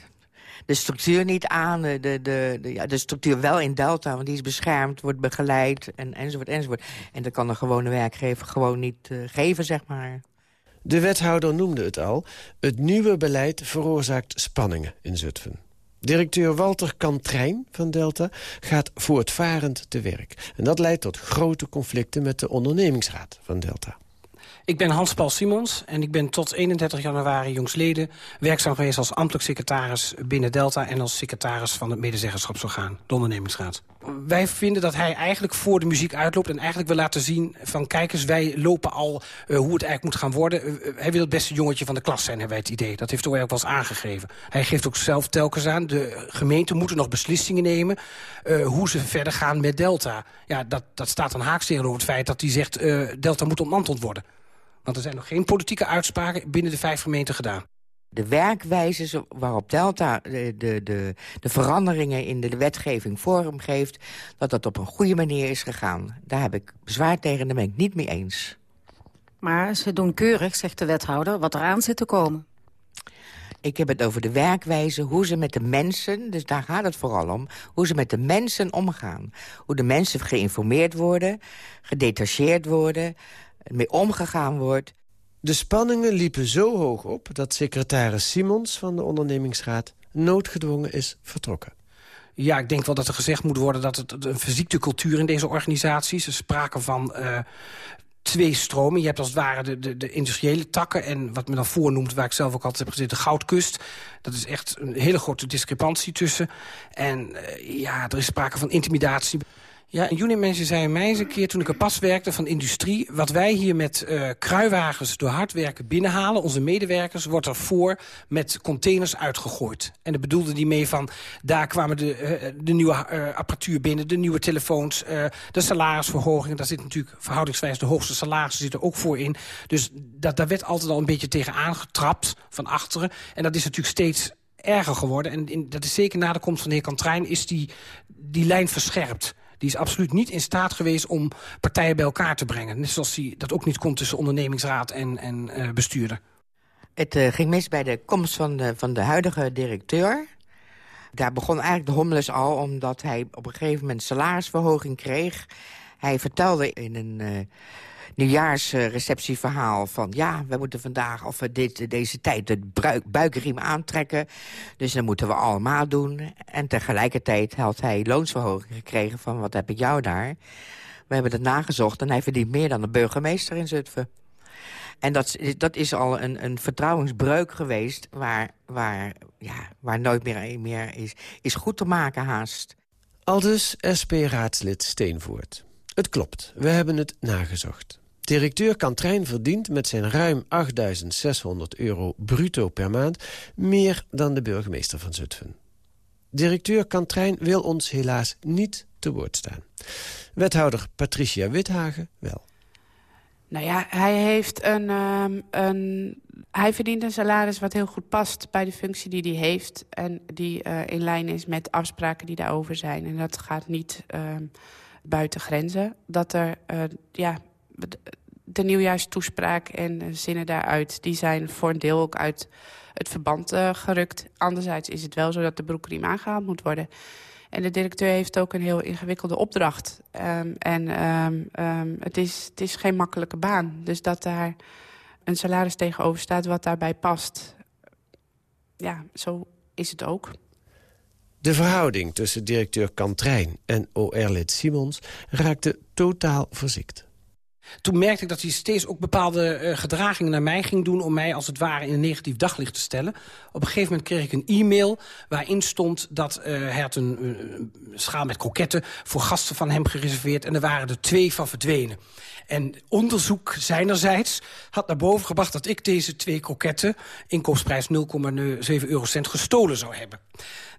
[SPEAKER 18] de structuur niet aan. De, de, de, ja, de structuur wel in Delta, want die is beschermd, wordt begeleid en, enzovoort, enzovoort. En dat kan de gewone werkgever gewoon niet uh, geven, zeg maar.
[SPEAKER 13] De wethouder noemde het al. Het nieuwe beleid veroorzaakt spanningen in Zutphen. Directeur Walter Kantrijn van Delta gaat voortvarend te werk. En dat leidt tot grote conflicten met de ondernemingsraad van Delta.
[SPEAKER 11] Ik ben Hans-Paul Simons en ik ben tot 31 januari jongsleden... werkzaam geweest als ambtelijk secretaris binnen Delta... en als secretaris van het medezeggenschapsorgaan, de ondernemingsraad. Wij vinden dat hij eigenlijk voor de muziek uitloopt... en eigenlijk wil laten zien van kijkers, wij lopen al uh, hoe het eigenlijk moet gaan worden. Uh, hij wil het beste jongetje van de klas zijn, hebben wij het idee. Dat heeft hij ook wel eens aangegeven. Hij geeft ook zelf telkens aan, de gemeenten moeten nog beslissingen nemen... Hoe ze verder gaan met Delta. Ja, dat, dat staat dan haaks tegenover het feit dat hij zegt... Delta moet ontmanteld worden. Want er zijn nog geen politieke uitspraken binnen de vijf gemeenten gedaan.
[SPEAKER 18] De werkwijze waarop Delta de, de, de, de veranderingen in de wetgeving vorm geeft... dat dat op een goede manier is gegaan. Daar heb ik bezwaar tegen, daar ben ik niet mee eens.
[SPEAKER 19] Maar ze doen keurig, zegt de wethouder, wat eraan zit te komen.
[SPEAKER 18] Ik heb het over de werkwijze, hoe ze met de mensen... dus daar gaat het vooral om, hoe ze met de mensen omgaan. Hoe de mensen geïnformeerd worden, gedetacheerd worden... mee omgegaan wordt.
[SPEAKER 13] De spanningen liepen zo hoog op dat secretaris Simons van de ondernemingsraad... noodgedwongen is vertrokken.
[SPEAKER 11] Ja, ik denk wel dat er gezegd moet worden dat het een verziekte cultuur in deze organisaties. Er sprake van uh, twee stromen. Je hebt als het ware de, de, de, industriële takken... en wat men dan voornoemt, waar ik zelf ook altijd heb gezeten, de goudkust. Dat is echt een hele grote discrepantie tussen. En uh, ja, er is sprake van intimidatie. Ja, een mensen zei mij eens een keer toen ik er pas werkte van industrie... wat wij hier met uh, kruiwagens door hard werken binnenhalen... onze medewerkers, wordt er voor met containers uitgegooid. En daar bedoelde die mee van... daar kwamen de, uh, de nieuwe uh, apparatuur binnen, de nieuwe telefoons... de salarisverhogingen, daar zit natuurlijk verhoudingswijs... de hoogste salarissen zitten ook voor in. Dus dat, daar werd altijd al een beetje tegen aangetrapt van achteren. En dat is natuurlijk steeds erger geworden. En in, dat is zeker na de komst van de heer Kantrein... is die, die lijn verscherpt die is absoluut niet in staat geweest om partijen bij elkaar te brengen. Net zoals die, dat ook niet komt tussen ondernemingsraad en, en uh, bestuurder.
[SPEAKER 18] Het uh, ging mis bij de komst van de, van de huidige directeur. Daar begon eigenlijk de hommeles al, omdat hij op een gegeven moment salarisverhoging kreeg. Hij vertelde in een... Uh, nieuwjaarsreceptieverhaal van... ja, we moeten vandaag of we dit, deze tijd de buikriem aantrekken. Dus dat moeten we allemaal doen. En tegelijkertijd had hij loonsverhoging gekregen van... wat heb ik jou daar? We hebben het nagezocht en hij verdient meer dan de burgemeester in Zutphen. En dat, dat is al een, een vertrouwensbreuk geweest... waar, waar, ja, waar nooit meer, meer is, is goed te maken haast.
[SPEAKER 13] Aldus SP-raadslid Steenvoort. Het klopt, we hebben het nagezocht. Directeur Kantrein verdient met zijn ruim 8.600 euro bruto per maand... meer dan de burgemeester van Zutphen. Directeur Kantrein wil ons helaas niet te woord staan. Wethouder Patricia Withagen wel.
[SPEAKER 17] Nou ja, hij heeft een, um, een... Hij verdient een salaris wat heel goed past bij de functie die hij heeft... en die uh, in lijn is met afspraken die daarover zijn. En dat gaat niet um, buiten grenzen. Dat er, uh, ja, de nieuwjaarstoespraak en zinnen daaruit... die zijn voor een deel ook uit het verband uh, gerukt. Anderzijds is het wel zo dat de broekriem aangehaald moet worden. En de directeur heeft ook een heel ingewikkelde opdracht. Um, en um, um, het, is, het is geen makkelijke baan. Dus dat daar een salaris tegenover staat wat daarbij past... ja, zo is het ook.
[SPEAKER 13] De verhouding tussen directeur Kantrijn en OR-lid Simons raakte totaal verziekt.
[SPEAKER 11] Toen merkte ik dat hij steeds ook bepaalde uh, gedragingen naar mij ging doen... om mij als het ware in een negatief daglicht te stellen. Op een gegeven moment kreeg ik een e-mail waarin stond... dat uh, hij had een, schaal met kroketten voor gasten van hem gereserveerd... en er waren er twee van verdwenen. En onderzoek zijnerzijds had naar boven gebracht... dat ik deze twee kroketten, inkoopsprijs 0,7 eurocent, gestolen zou hebben.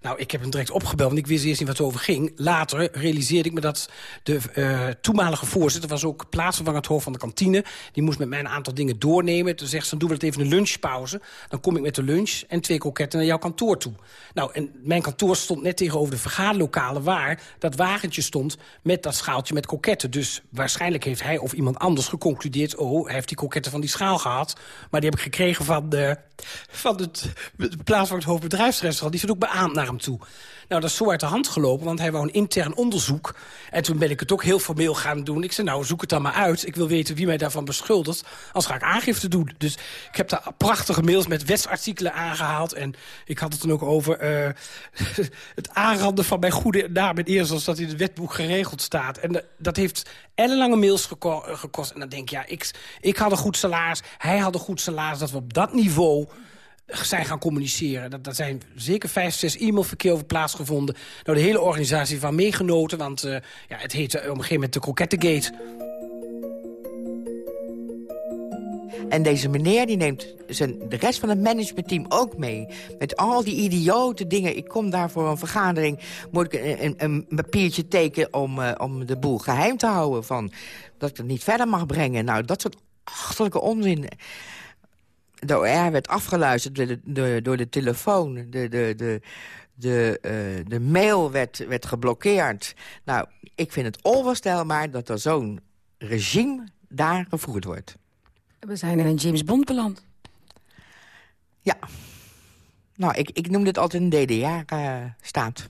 [SPEAKER 11] Nou, ik heb hem direct opgebeld, want ik wist eerst niet wat het over ging. Later realiseerde ik me dat de uh, toenmalige voorzitter... was ook plaatsvervangend hoofd van de kantine. Die moest met mij een aantal dingen doornemen. Toen zegt ze, dan doen we het even een lunchpauze. Dan kom ik met de lunch en twee kroketten naar jouw kantoor toe. Nou, en mijn kantoor stond net tegenover de vergaderlokalen... waar dat wagentje stond met dat schaaltje met kroketten. Dus waarschijnlijk heeft hij of iemand anders geconcludeerd... oh, hij heeft die kroketten van die schaal gehad. Maar die heb ik gekregen van, de, van het, plaatsvervangend hoofd bedrijfsrestaurant. Die zit ook beaamd naar hem toe. Nou, dat is zo uit de hand gelopen, want hij wou een intern onderzoek. En toen ben ik het ook heel formeel gaan doen. Ik zei, nou, zoek het dan maar uit. Ik wil weten wie mij daarvan beschuldigt. Als ga ik aangifte doen. Dus ik heb daar prachtige mails met wetsartikelen aangehaald. En ik had het dan ook over uh, (laughs) het aanranden van mijn goede naam... eerst als dat in het wetboek geregeld staat. En uh, dat heeft ellenlange mails geko gekost. En dan denk ik, ja, ik, ik had een goed salaris. Hij had een goed salaris. Dat we op dat niveau zijn gaan communiceren. Dat, zijn zeker vijf, zes e-mailverkeer over plaatsgevonden. Nou, de hele organisatie van meegenoten, want uh, ja, het heette op een gegeven moment de Croquettegate.
[SPEAKER 18] En deze meneer die neemt zijn, de rest van het managementteam ook mee. Met al die idiote dingen. Ik kom daar voor een vergadering. Moet ik een, een, papiertje tekenen om, uh, om de boel geheim te houden. Van, dat ik het niet verder mag brengen. Nou, dat soort achterlijke onzin de OR werd afgeluisterd door de, door de telefoon. De, de, de, de, uh, de mail werd, werd geblokkeerd. Nou, ik vind het onvoorstelbaar dat er zo'n regime daar gevoerd wordt.
[SPEAKER 19] We zijn in een James Bond beland.
[SPEAKER 18] Ja. Nou, ik, ik noem dit altijd een DDR-staat.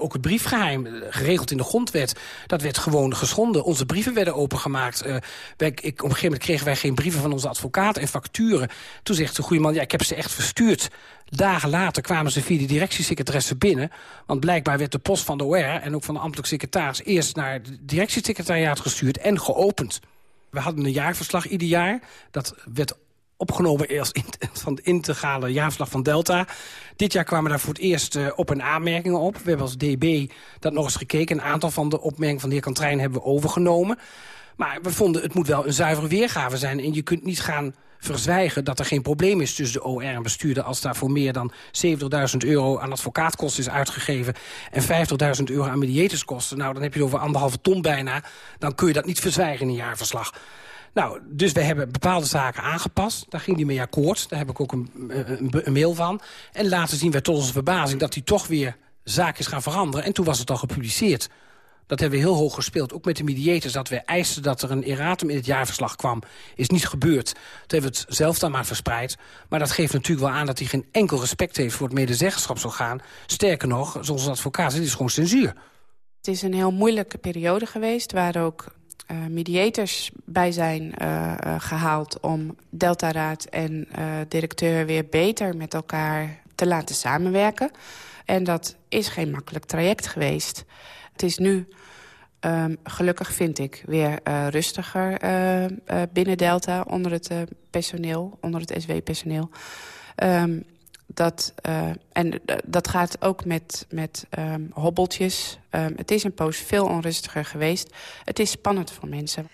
[SPEAKER 11] Ook het briefgeheim, eh, geregeld in de grondwet, dat werd gewoon geschonden. Onze brieven werden opengemaakt. Uh, ik, op een gegeven moment kregen wij geen brieven van onze advocaten en facturen. Toen zegt de goede man, ja, ik heb ze echt verstuurd. Dagen later kwamen ze via de directiesecretaresse binnen. Want blijkbaar werd de post van de OR en ook van de ambtelijk secretaris... eerst naar het directiesecretariaat gestuurd en geopend. We hadden een jaarverslag ieder jaar. Dat werd opgenomen als van de integrale jaarverslag van Delta. Dit jaar kwamen daar voor het eerst uh, op- en aanmerkingen op. We hebben als DB dat nog eens gekeken. Een aantal van de opmerkingen van de heer Kantrijn hebben we overgenomen. Maar we vonden het moet wel een zuivere weergave zijn. En je kunt niet gaan verzwijgen dat er geen probleem is tussen de OR en bestuurder... als daar voor meer dan 70.000 euro aan advocaatkosten is uitgegeven... en 50.000 euro aan mediatorskosten. Nou, dan heb je over anderhalve ton bijna. Dan kun je dat niet verzwijgen in een jaarverslag. Nou, dus we hebben bepaalde zaken aangepast. Daar ging hij mee akkoord. Daar heb ik ook een, een, een mail van. En later zien wij tot onze verbazing dat hij toch weer zaakjes gaan veranderen. En toen was het al gepubliceerd. Dat hebben we heel hoog gespeeld. Ook met de mediators dat we eisten dat er een erratum in het jaarverslag kwam. Is niet gebeurd. Toen hebben we het zelf dan maar verspreid. Maar dat geeft natuurlijk wel aan dat hij geen enkel respect heeft... voor het medezeggenschapsorgaan. Sterker nog, zoals advocaat, het is gewoon censuur.
[SPEAKER 17] Het is een heel moeilijke periode geweest... waar ook uh, mediators bij zijn uh, uh, gehaald... om Deltaraad en directeur weer beter met elkaar te laten samenwerken. En dat is geen makkelijk traject geweest. Het is nu, um, gelukkig vind ik, weer rustiger binnen Delta... onder het personeel, onder het SW-personeel... Um, dat, uh, en dat gaat ook met, met um, hobbeltjes. Um, het is een poos veel onrustiger geweest. Het is spannend voor mensen.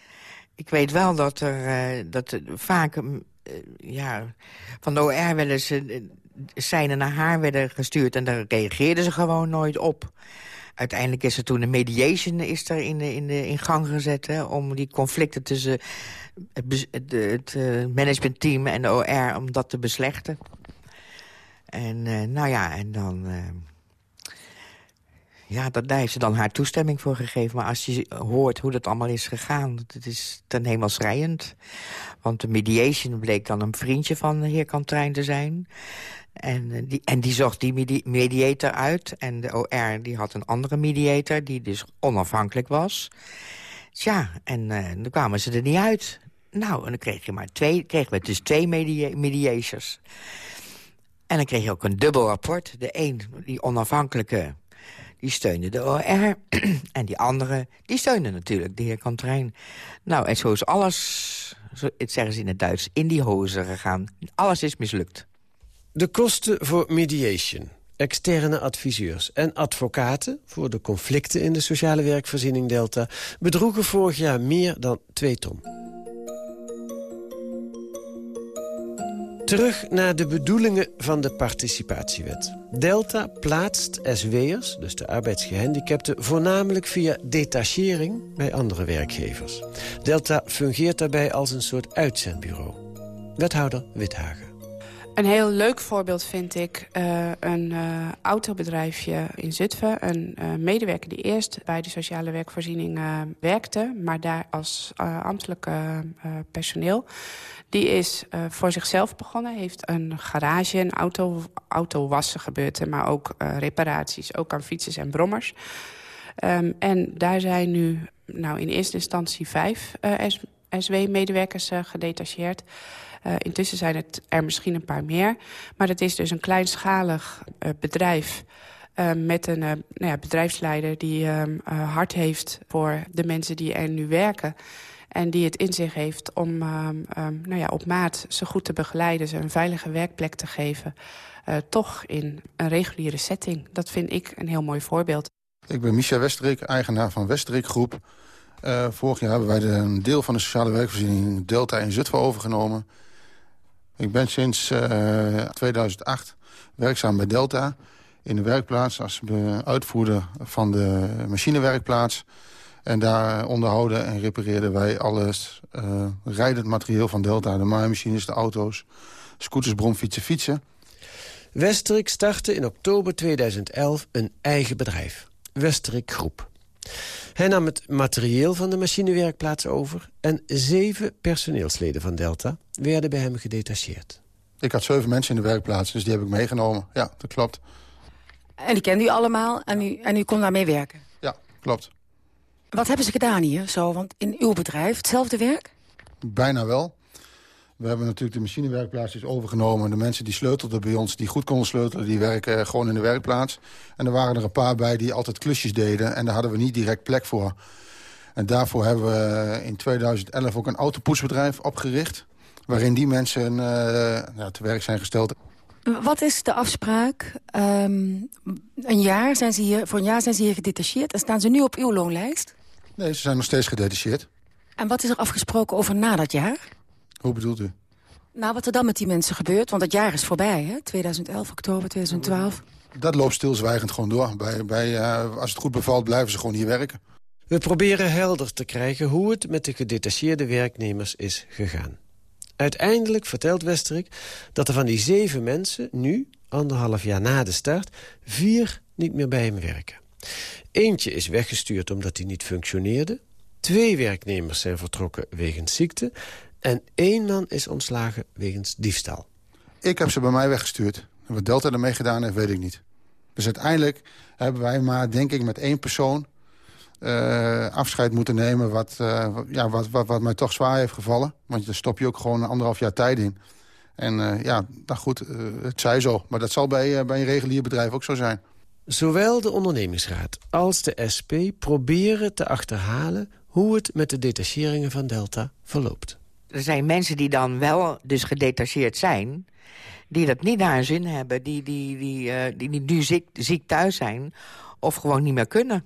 [SPEAKER 18] Ik weet wel dat er, uh, dat vaak uh, ja, van de OR werden ze seinen naar haar werden gestuurd... en daar reageerden ze gewoon nooit op. Uiteindelijk is er toen een mediation is er in, de, in, de, in gang gezet... Om die conflicten tussen het, het, het managementteam en de OR... om dat te beslechten. En uh, nou ja, en dan... Uh, ja, dat, daar heeft ze dan haar toestemming voor gegeven. Maar als je hoort hoe dat allemaal is gegaan... het is ten hemel schrijend. Want de mediation bleek dan een vriendje van de heer Kantrein te zijn. En, uh, die, en die zocht die medi mediator uit. En de OR die had een andere mediator... die dus onafhankelijk was. Tja, en dan kwamen ze er niet uit. Nou, en dan kreeg je maar twee, kregen we dus twee media mediators... En dan kreeg je ook een dubbel rapport. De een, die onafhankelijke, die steunde de OR. (clears throat) en die andere, die steunde natuurlijk de heer Kantrein. Nou, en zo is alles, zo, het zeggen ze in het Duits, in die hozen gegaan. Alles is mislukt.
[SPEAKER 13] De kosten voor mediation, externe adviseurs en advocaten... voor de conflicten in de sociale werkvoorziening Delta... bedroegen vorig jaar meer dan 2 ton. Terug naar de bedoelingen van de participatiewet. Delta plaatst SW'ers, dus de arbeidsgehandicapten... voornamelijk via detachering bij andere werkgevers. Delta fungeert daarbij als een soort uitzendbureau. Wethouder Withagen.
[SPEAKER 17] Een heel leuk voorbeeld vind ik uh, een uh, autobedrijfje in Zutphen. Een uh, medewerker die eerst bij de sociale werkvoorziening werkte... maar daar als ambtelijk personeel die is uh, voor zichzelf begonnen. Heeft een garage, een auto, autowassen gebeurd. Maar ook uh, reparaties, ook aan fietsers en brommers. Um, en daar zijn nu nou, in eerste instantie vijf uh, SW-medewerkers gedetacheerd. intussen zijn het er misschien een paar meer. Maar het is dus een kleinschalig bedrijf... met een nou ja, bedrijfsleider die ehm, hart heeft voor de mensen die er nu werken... En die het in zich heeft om uh, um, nou ja, op maat ze goed te begeleiden... ze een veilige werkplek te geven. Uh, toch in een reguliere setting. Dat vind ik een heel mooi voorbeeld.
[SPEAKER 20] Ik ben Micha Westerik, eigenaar van Westerik Groep. Uh, vorig jaar hebben wij een deel van de sociale werkvoorziening Delta in Zutphen overgenomen. Ik ben sinds 2008 werkzaam bij Delta in de werkplaats... als uitvoerder van de machinewerkplaats... En daar onderhouden en repareerden wij alles uh, rijdend materieel van Delta. De maaimachines, de auto's, Scooters, bromfietsen, fietsen.
[SPEAKER 13] Westerik startte in oktober 2011 een eigen bedrijf. Westerik Groep. Hij nam het materieel van de machinewerkplaats over... en zeven personeelsleden van Delta werden bij hem gedetacheerd.
[SPEAKER 20] Ik had zeven mensen in de werkplaats, dus die heb ik meegenomen. Ja, dat klopt.
[SPEAKER 19] En die kende u allemaal en u, en u kon daarmee werken?
[SPEAKER 20] Ja, klopt.
[SPEAKER 19] Wat hebben ze gedaan hier zo? Want in uw bedrijf, hetzelfde werk?
[SPEAKER 20] Bijna wel. We hebben natuurlijk de machinewerkplaats is overgenomen. De mensen die sleutelden bij ons, die goed konden sleutelen... die werken gewoon in de werkplaats. En er waren er een paar bij die altijd klusjes deden. En daar hadden we niet direct plek voor. En daarvoor hebben we in 2011 ook een autopoetsbedrijf opgericht... waarin die mensen uh, ja, te werk zijn gesteld.
[SPEAKER 19] Wat is de afspraak? Um, een jaar zijn ze hier, voor een jaar zijn ze hier gedetacheerd... en staan ze nu op uw loonlijst?
[SPEAKER 20] Nee, ze zijn nog steeds gedetacheerd.
[SPEAKER 19] En wat is er afgesproken over na dat jaar?
[SPEAKER 20] Hoe bedoelt u?
[SPEAKER 19] Nou, wat er dan met die mensen gebeurt, want dat jaar is voorbij, hè? 2011, oktober 2012.
[SPEAKER 20] Dat loopt stilzwijgend gewoon door. Bij, bij, uh, als het goed bevalt, blijven ze gewoon hier werken.
[SPEAKER 13] We proberen helder te krijgen hoe het met de gedetacheerde werknemers is gegaan. Uiteindelijk vertelt Westerik dat er van die zeven mensen nu, anderhalf jaar na de start, vier niet meer bij hem werken. Eentje is weggestuurd omdat hij niet functioneerde. Twee werknemers zijn vertrokken wegens ziekte. En één man is ontslagen wegens diefstal.
[SPEAKER 20] Ik heb ze bij mij weggestuurd. Wat Delta ermee gedaan heeft, weet ik niet. Dus uiteindelijk hebben wij maar, denk ik, met één persoon... Uh, afscheid moeten nemen wat, uh, ja, wat, wat, wat mij toch zwaar heeft gevallen. Want daar stop je ook gewoon anderhalf jaar tijd in. En uh, ja, nou goed, het zij zo. Maar dat zal bij, bij een regulier bedrijf ook zo zijn.
[SPEAKER 13] Zowel de ondernemingsraad als de SP proberen te achterhalen... hoe het met de detacheringen van Delta verloopt
[SPEAKER 18] er zijn mensen die dan wel dus gedetacheerd zijn... die dat niet naar hun zin hebben, die, die, die, die, die nu ziek, ziek thuis zijn... of gewoon niet meer kunnen.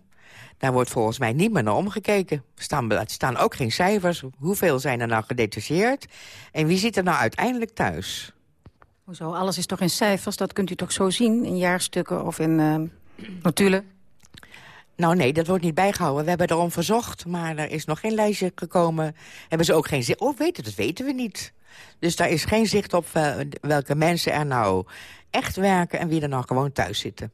[SPEAKER 18] Daar wordt volgens mij niet meer naar omgekeken. Er staan, er staan ook geen cijfers. Hoeveel zijn er nou gedetacheerd? En wie zit er nou uiteindelijk thuis?
[SPEAKER 19] Hoezo? Alles is toch in cijfers? Dat kunt u toch zo zien in jaarstukken of in uh, (clears throat) notulen?
[SPEAKER 18] Nou nee, dat wordt niet bijgehouden. We hebben erom verzocht, maar er is nog geen lijstje gekomen. Hebben ze ook geen zicht... Oh, weten, dat weten we niet. Dus daar is geen zicht op welke mensen er nou echt werken... en wie er nou gewoon thuis zitten.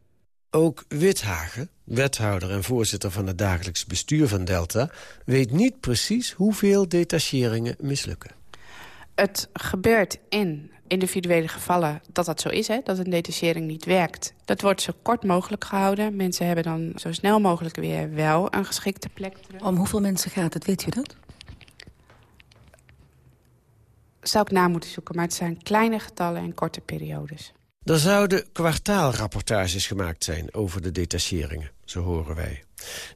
[SPEAKER 13] Ook Withagen, wethouder en voorzitter van het dagelijks bestuur van Delta... weet niet precies hoeveel detacheringen mislukken.
[SPEAKER 17] Het gebeurt in individuele gevallen dat dat zo is, hè, dat een detachering niet werkt. Dat wordt zo kort mogelijk gehouden. Mensen hebben dan zo snel mogelijk weer wel een geschikte plek.
[SPEAKER 19] Terug. Om hoeveel mensen gaat het, weet u dat?
[SPEAKER 17] Zou ik na moeten zoeken, maar het zijn kleine getallen en korte periodes.
[SPEAKER 13] Er zouden kwartaalrapportages gemaakt zijn over de detacheringen, zo horen wij.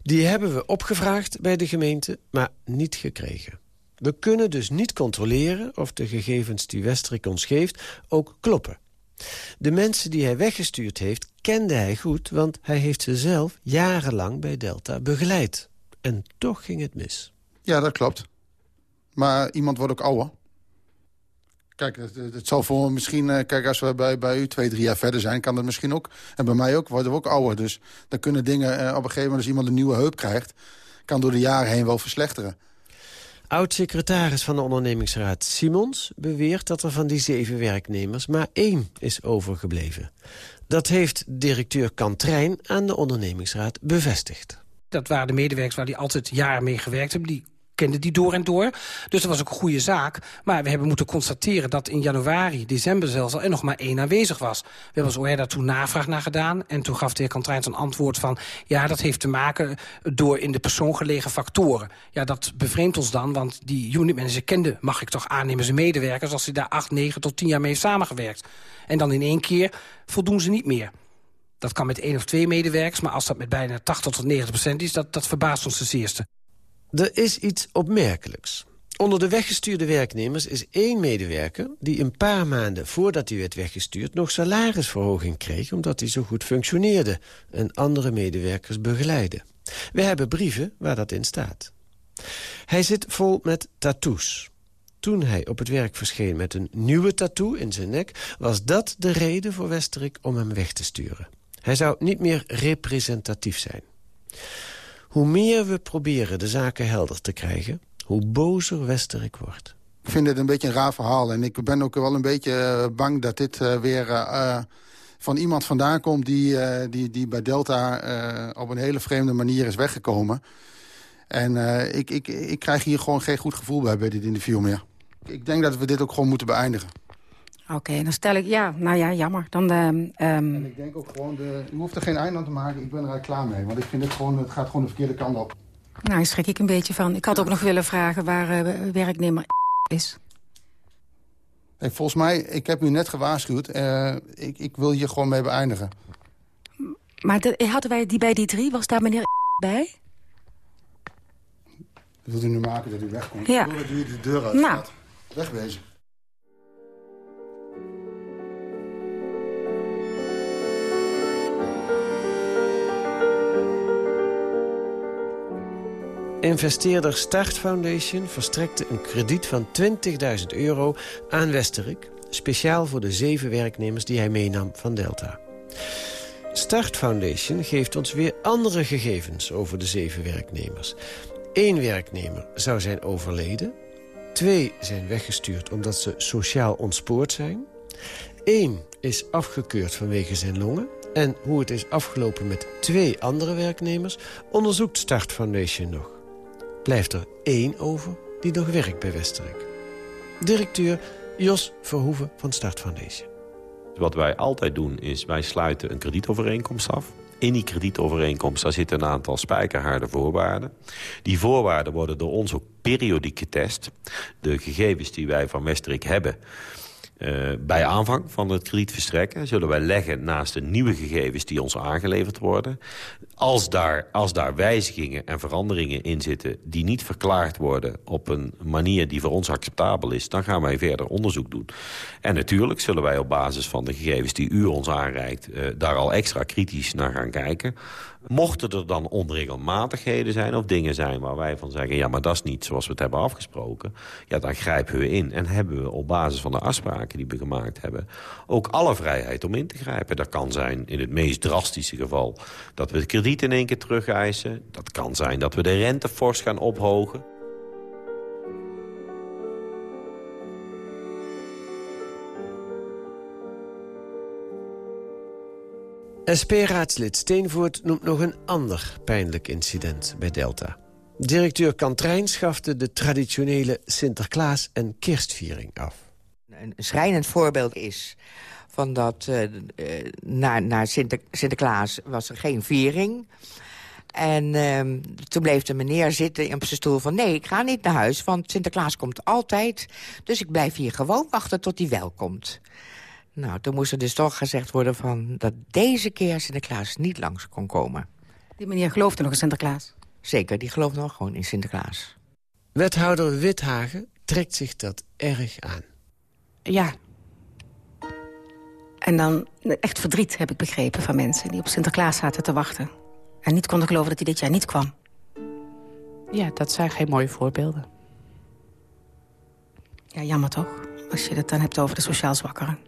[SPEAKER 13] Die hebben we opgevraagd bij de gemeente, maar niet gekregen. We kunnen dus niet controleren of de gegevens die Westrik ons geeft ook kloppen. De mensen die hij weggestuurd heeft, kende hij goed... want hij heeft ze zelf jarenlang bij Delta begeleid. En toch ging het mis.
[SPEAKER 20] Ja, dat klopt. Maar iemand wordt ook ouder. Kijk, het, zal voor misschien... Eh, kijk, als we bij, bij u twee, drie jaar verder zijn, kan dat misschien ook. En bij mij ook, worden we ook ouder. Dus dan kunnen dingen eh, op een gegeven moment... als iemand een nieuwe heup krijgt... kan door de jaren heen wel verslechteren.
[SPEAKER 13] Oud-secretaris van de ondernemingsraad Simons beweert dat er van die zeven werknemers maar één is overgebleven. Dat heeft directeur Kantrijn aan de ondernemingsraad bevestigd.
[SPEAKER 11] Dat waren de medewerkers waar die altijd jaren mee gewerkt hebben. Die kende die door en door. Dus dat was ook een goede zaak. Maar we hebben moeten constateren dat in januari, december zelfs... al er nog maar één aanwezig was. We hebben als OR daar toen navraag naar gedaan. En toen gaf de heer Kantrijns een antwoord van... ja, dat heeft te maken door in de persoon gelegen factoren. Ja, dat bevreemdt ons dan, want die unitmanager kende... mag ik toch aannemen zijn medewerkers... als hij daar acht, negen tot tien jaar mee heeft samengewerkt. En dan in één keer voldoen ze niet meer. Dat kan met één of twee medewerkers, maar als dat met bijna 80 tot 90 procent is... dat, dat verbaast ons ten zeerste.
[SPEAKER 13] Er is iets opmerkelijks. Onder de weggestuurde werknemers is één medewerker... die een paar maanden voordat hij werd weggestuurd... nog salarisverhoging kreeg omdat hij zo goed functioneerde... en andere medewerkers begeleidde. We hebben brieven waar dat in staat. Hij zit vol met tattoos. Toen hij op het werk verscheen met een nieuwe tattoo in zijn nek... was dat de reden voor Westerik om hem weg te sturen. Hij zou niet meer representatief zijn. Hoe meer we proberen de zaken helder te krijgen, hoe bozer Westerik wordt.
[SPEAKER 20] Ik vind het een beetje een raar verhaal. En ik ben ook wel een beetje bang dat dit weer van iemand vandaan komt... die, die, die bij Delta op een hele vreemde manier is weggekomen. En ik, ik, ik krijg hier gewoon geen goed gevoel bij, bij dit interview meer. Ik denk dat we dit ook gewoon moeten beëindigen.
[SPEAKER 19] Oké, dan stel ik... Ja, nou ja, jammer. Dan, um...
[SPEAKER 20] En ik denk ook gewoon... De, u hoeft er geen einde aan te maken. Ik ben er eigenlijk klaar mee. Want ik vind het gewoon... Het gaat gewoon de verkeerde kant op.
[SPEAKER 19] Nou, daar schrik ik een beetje van. Ik had ook nog willen vragen waar uh, werknemer is.
[SPEAKER 20] Hey, volgens mij, ik heb u net gewaarschuwd. Uh, ik, ik wil hier gewoon mee beëindigen.
[SPEAKER 19] Maar de, hadden wij die bij die drie? Was daar meneer bij?
[SPEAKER 20] Wilt u nu maken dat u wegkomt?
[SPEAKER 19] Ja.
[SPEAKER 20] Ik wil dat u de deur uit
[SPEAKER 19] nou.
[SPEAKER 20] gaat. Wegwezen.
[SPEAKER 13] Investeerder Start Foundation verstrekte een krediet van 20.000 euro aan Westerik... speciaal voor de zeven werknemers die hij meenam van Delta. Start Foundation geeft ons weer andere gegevens over de zeven werknemers. Eén werknemer zou zijn overleden. Twee zijn weggestuurd omdat ze sociaal ontspoord zijn. Eén is afgekeurd vanwege zijn longen. En hoe het is afgelopen met twee andere werknemers... onderzoekt Start Foundation nog blijft er één over die nog werkt bij Westerk. Directeur Jos Verhoeven van Start Foundation.
[SPEAKER 16] Wat wij altijd doen is, wij sluiten een kredietovereenkomst af. In die kredietovereenkomst daar zitten een aantal spijkerharde voorwaarden. Die voorwaarden worden door ons ook periodiek getest. De gegevens die wij van Westerik hebben... Uh, bij aanvang van het kredietverstrekken zullen wij leggen naast de nieuwe gegevens die ons aangeleverd worden. Als daar, als daar wijzigingen en veranderingen in zitten die niet verklaard worden op een manier die voor ons acceptabel is, dan gaan wij verder onderzoek doen. En natuurlijk zullen wij op basis van de gegevens die u ons aanreikt uh, daar al extra kritisch naar gaan kijken. Mochten er dan onregelmatigheden zijn of dingen zijn waar wij van zeggen... ja, maar dat is niet zoals we het hebben afgesproken... ja, dan grijpen we in en hebben we op basis van de afspraken die we gemaakt hebben... ook alle vrijheid om in te grijpen. Dat kan zijn in het meest drastische geval dat we het krediet in één keer terugeisen. Dat kan zijn dat we de rente fors gaan ophogen.
[SPEAKER 13] SP-raadslid Steenvoort noemt nog een ander pijnlijk incident bij Delta. Directeur Kantrijn schafte de traditionele Sinterklaas- en kerstviering af.
[SPEAKER 18] Een schrijnend voorbeeld is van dat uh, na, na Sinter, Sinterklaas was er geen viering. En uh, toen bleef de meneer zitten op zijn stoel van... nee, ik ga niet naar huis, want Sinterklaas komt altijd. Dus ik blijf hier gewoon wachten tot hij wel komt. Nou, toen moest er dus toch gezegd worden van... dat deze keer Sinterklaas niet langs kon komen.
[SPEAKER 19] Die meneer geloofde nog in Sinterklaas?
[SPEAKER 18] Zeker, die geloofde nog gewoon in Sinterklaas.
[SPEAKER 13] Wethouder Withagen trekt zich dat erg aan.
[SPEAKER 18] Ja.
[SPEAKER 19] En dan echt verdriet, heb ik begrepen, van mensen... die op Sinterklaas zaten te wachten. En niet konden geloven dat hij dit jaar niet kwam.
[SPEAKER 17] Ja, dat zijn geen mooie voorbeelden.
[SPEAKER 19] Ja, jammer toch? Als je het dan hebt over de sociaal zwakkeren.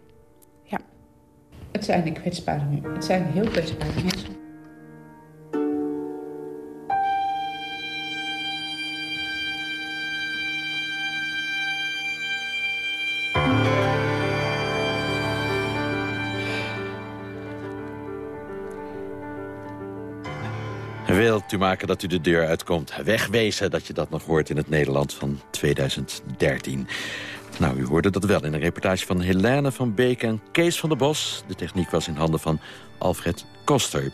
[SPEAKER 17] Het zijn de kwetsbare Het zijn heel kwetsbare mensen.
[SPEAKER 8] Wilt u maken dat u de deur uitkomt? Wegwezen dat je dat nog hoort in het Nederland van 2013. Nou, u hoorde dat wel in een reportage van Helene van Beek en Kees van der Bos. De techniek was in handen van Alfred Koster.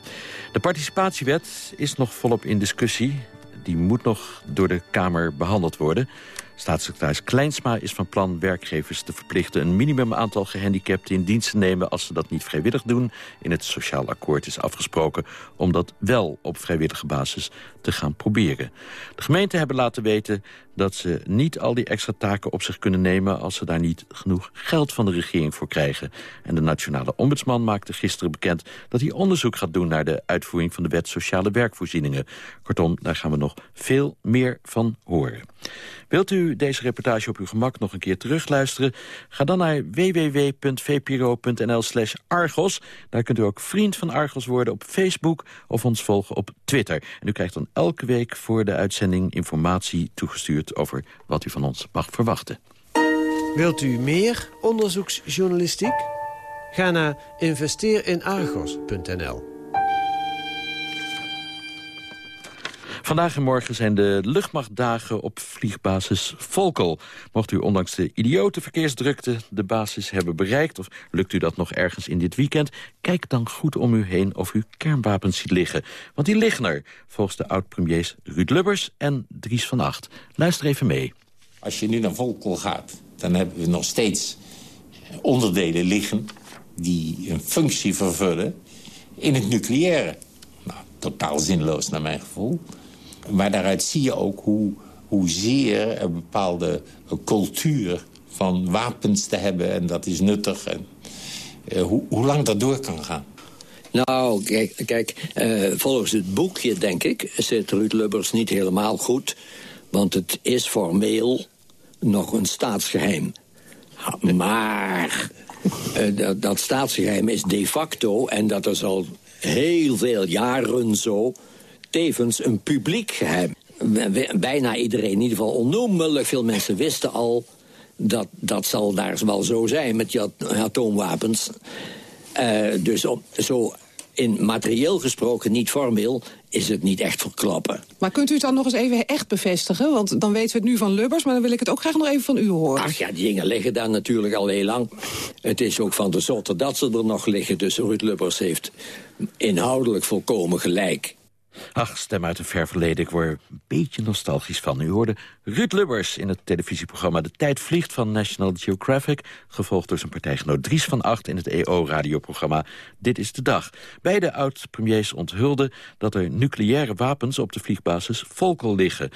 [SPEAKER 8] De participatiewet is nog volop in discussie. Die moet nog door de Kamer behandeld worden. Staatssecretaris Kleinsma is van plan werkgevers te verplichten... een minimum aantal gehandicapten in dienst te nemen... als ze dat niet vrijwillig doen. In het sociaal akkoord is afgesproken om dat wel op vrijwillige basis te gaan proberen. De gemeenten hebben laten weten dat ze niet al die extra taken op zich kunnen nemen... als ze daar niet genoeg geld van de regering voor krijgen. En de nationale ombudsman maakte gisteren bekend... dat hij onderzoek gaat doen naar de uitvoering van de wet sociale werkvoorzieningen. Kortom, daar gaan we nog veel meer van horen. Wilt u deze reportage op uw gemak nog een keer terugluisteren? Ga dan naar www.vpro.nl slash Argos. Daar kunt u ook vriend van Argos worden op Facebook of ons volgen op Twitter. En u krijgt dan elke week voor de uitzending informatie toegestuurd over wat u van ons mag verwachten.
[SPEAKER 13] Wilt u meer onderzoeksjournalistiek? Ga naar investeerinargos.nl.
[SPEAKER 8] Vandaag en morgen zijn de luchtmachtdagen op vliegbasis Volkel. Mocht u ondanks de idiote verkeersdrukte de basis hebben bereikt... of lukt u dat nog ergens in dit weekend... kijk dan goed om u heen of u kernwapens ziet liggen. Want die liggen er, volgens de oud-premiers Ruud Lubbers en Dries van Acht. Luister even mee.
[SPEAKER 21] Als je nu naar Volkel gaat, dan hebben we nog steeds onderdelen liggen... die een functie vervullen in het nucleaire. Nou, totaal zinloos naar mijn gevoel. Maar daaruit zie je ook hoe, hoezeer een bepaalde cultuur van wapens te hebben... en dat is nuttig, en uh, hoe, hoe lang dat door kan gaan.
[SPEAKER 22] Nou, kijk, kijk uh, volgens het boekje, denk ik, zit Ruud Lubbers niet helemaal goed. Want het is formeel nog een staatsgeheim. Maar uh, dat, dat staatsgeheim is de facto, en dat is al heel veel jaren zo tevens een publiek geheim. Bijna iedereen, in ieder geval onnoemelijk veel mensen wisten al... dat dat zal daar wel zo zijn met die atoomwapens. Uh, dus zo in materieel gesproken, niet formeel, is het niet echt verklappen.
[SPEAKER 23] Maar kunt u het dan nog eens even echt bevestigen? Want dan weten we het nu van Lubbers, maar dan wil ik het ook graag nog even van u horen.
[SPEAKER 22] Ach ja, die dingen liggen daar natuurlijk al heel lang. Het is ook van de zotte dat ze er nog liggen. Dus Ruud Lubbers heeft inhoudelijk volkomen gelijk.
[SPEAKER 8] Ach, stem uit een ver verleden. Ik word een beetje nostalgisch van. U hoorde Ruud Lubbers in het televisieprogramma De Tijd Vliegt van National Geographic. Gevolgd door zijn partijgenoot Dries van Acht in het EO-radioprogramma Dit is de Dag. Beide oud-premiers onthulden dat er nucleaire wapens op de vliegbasis Volkel liggen.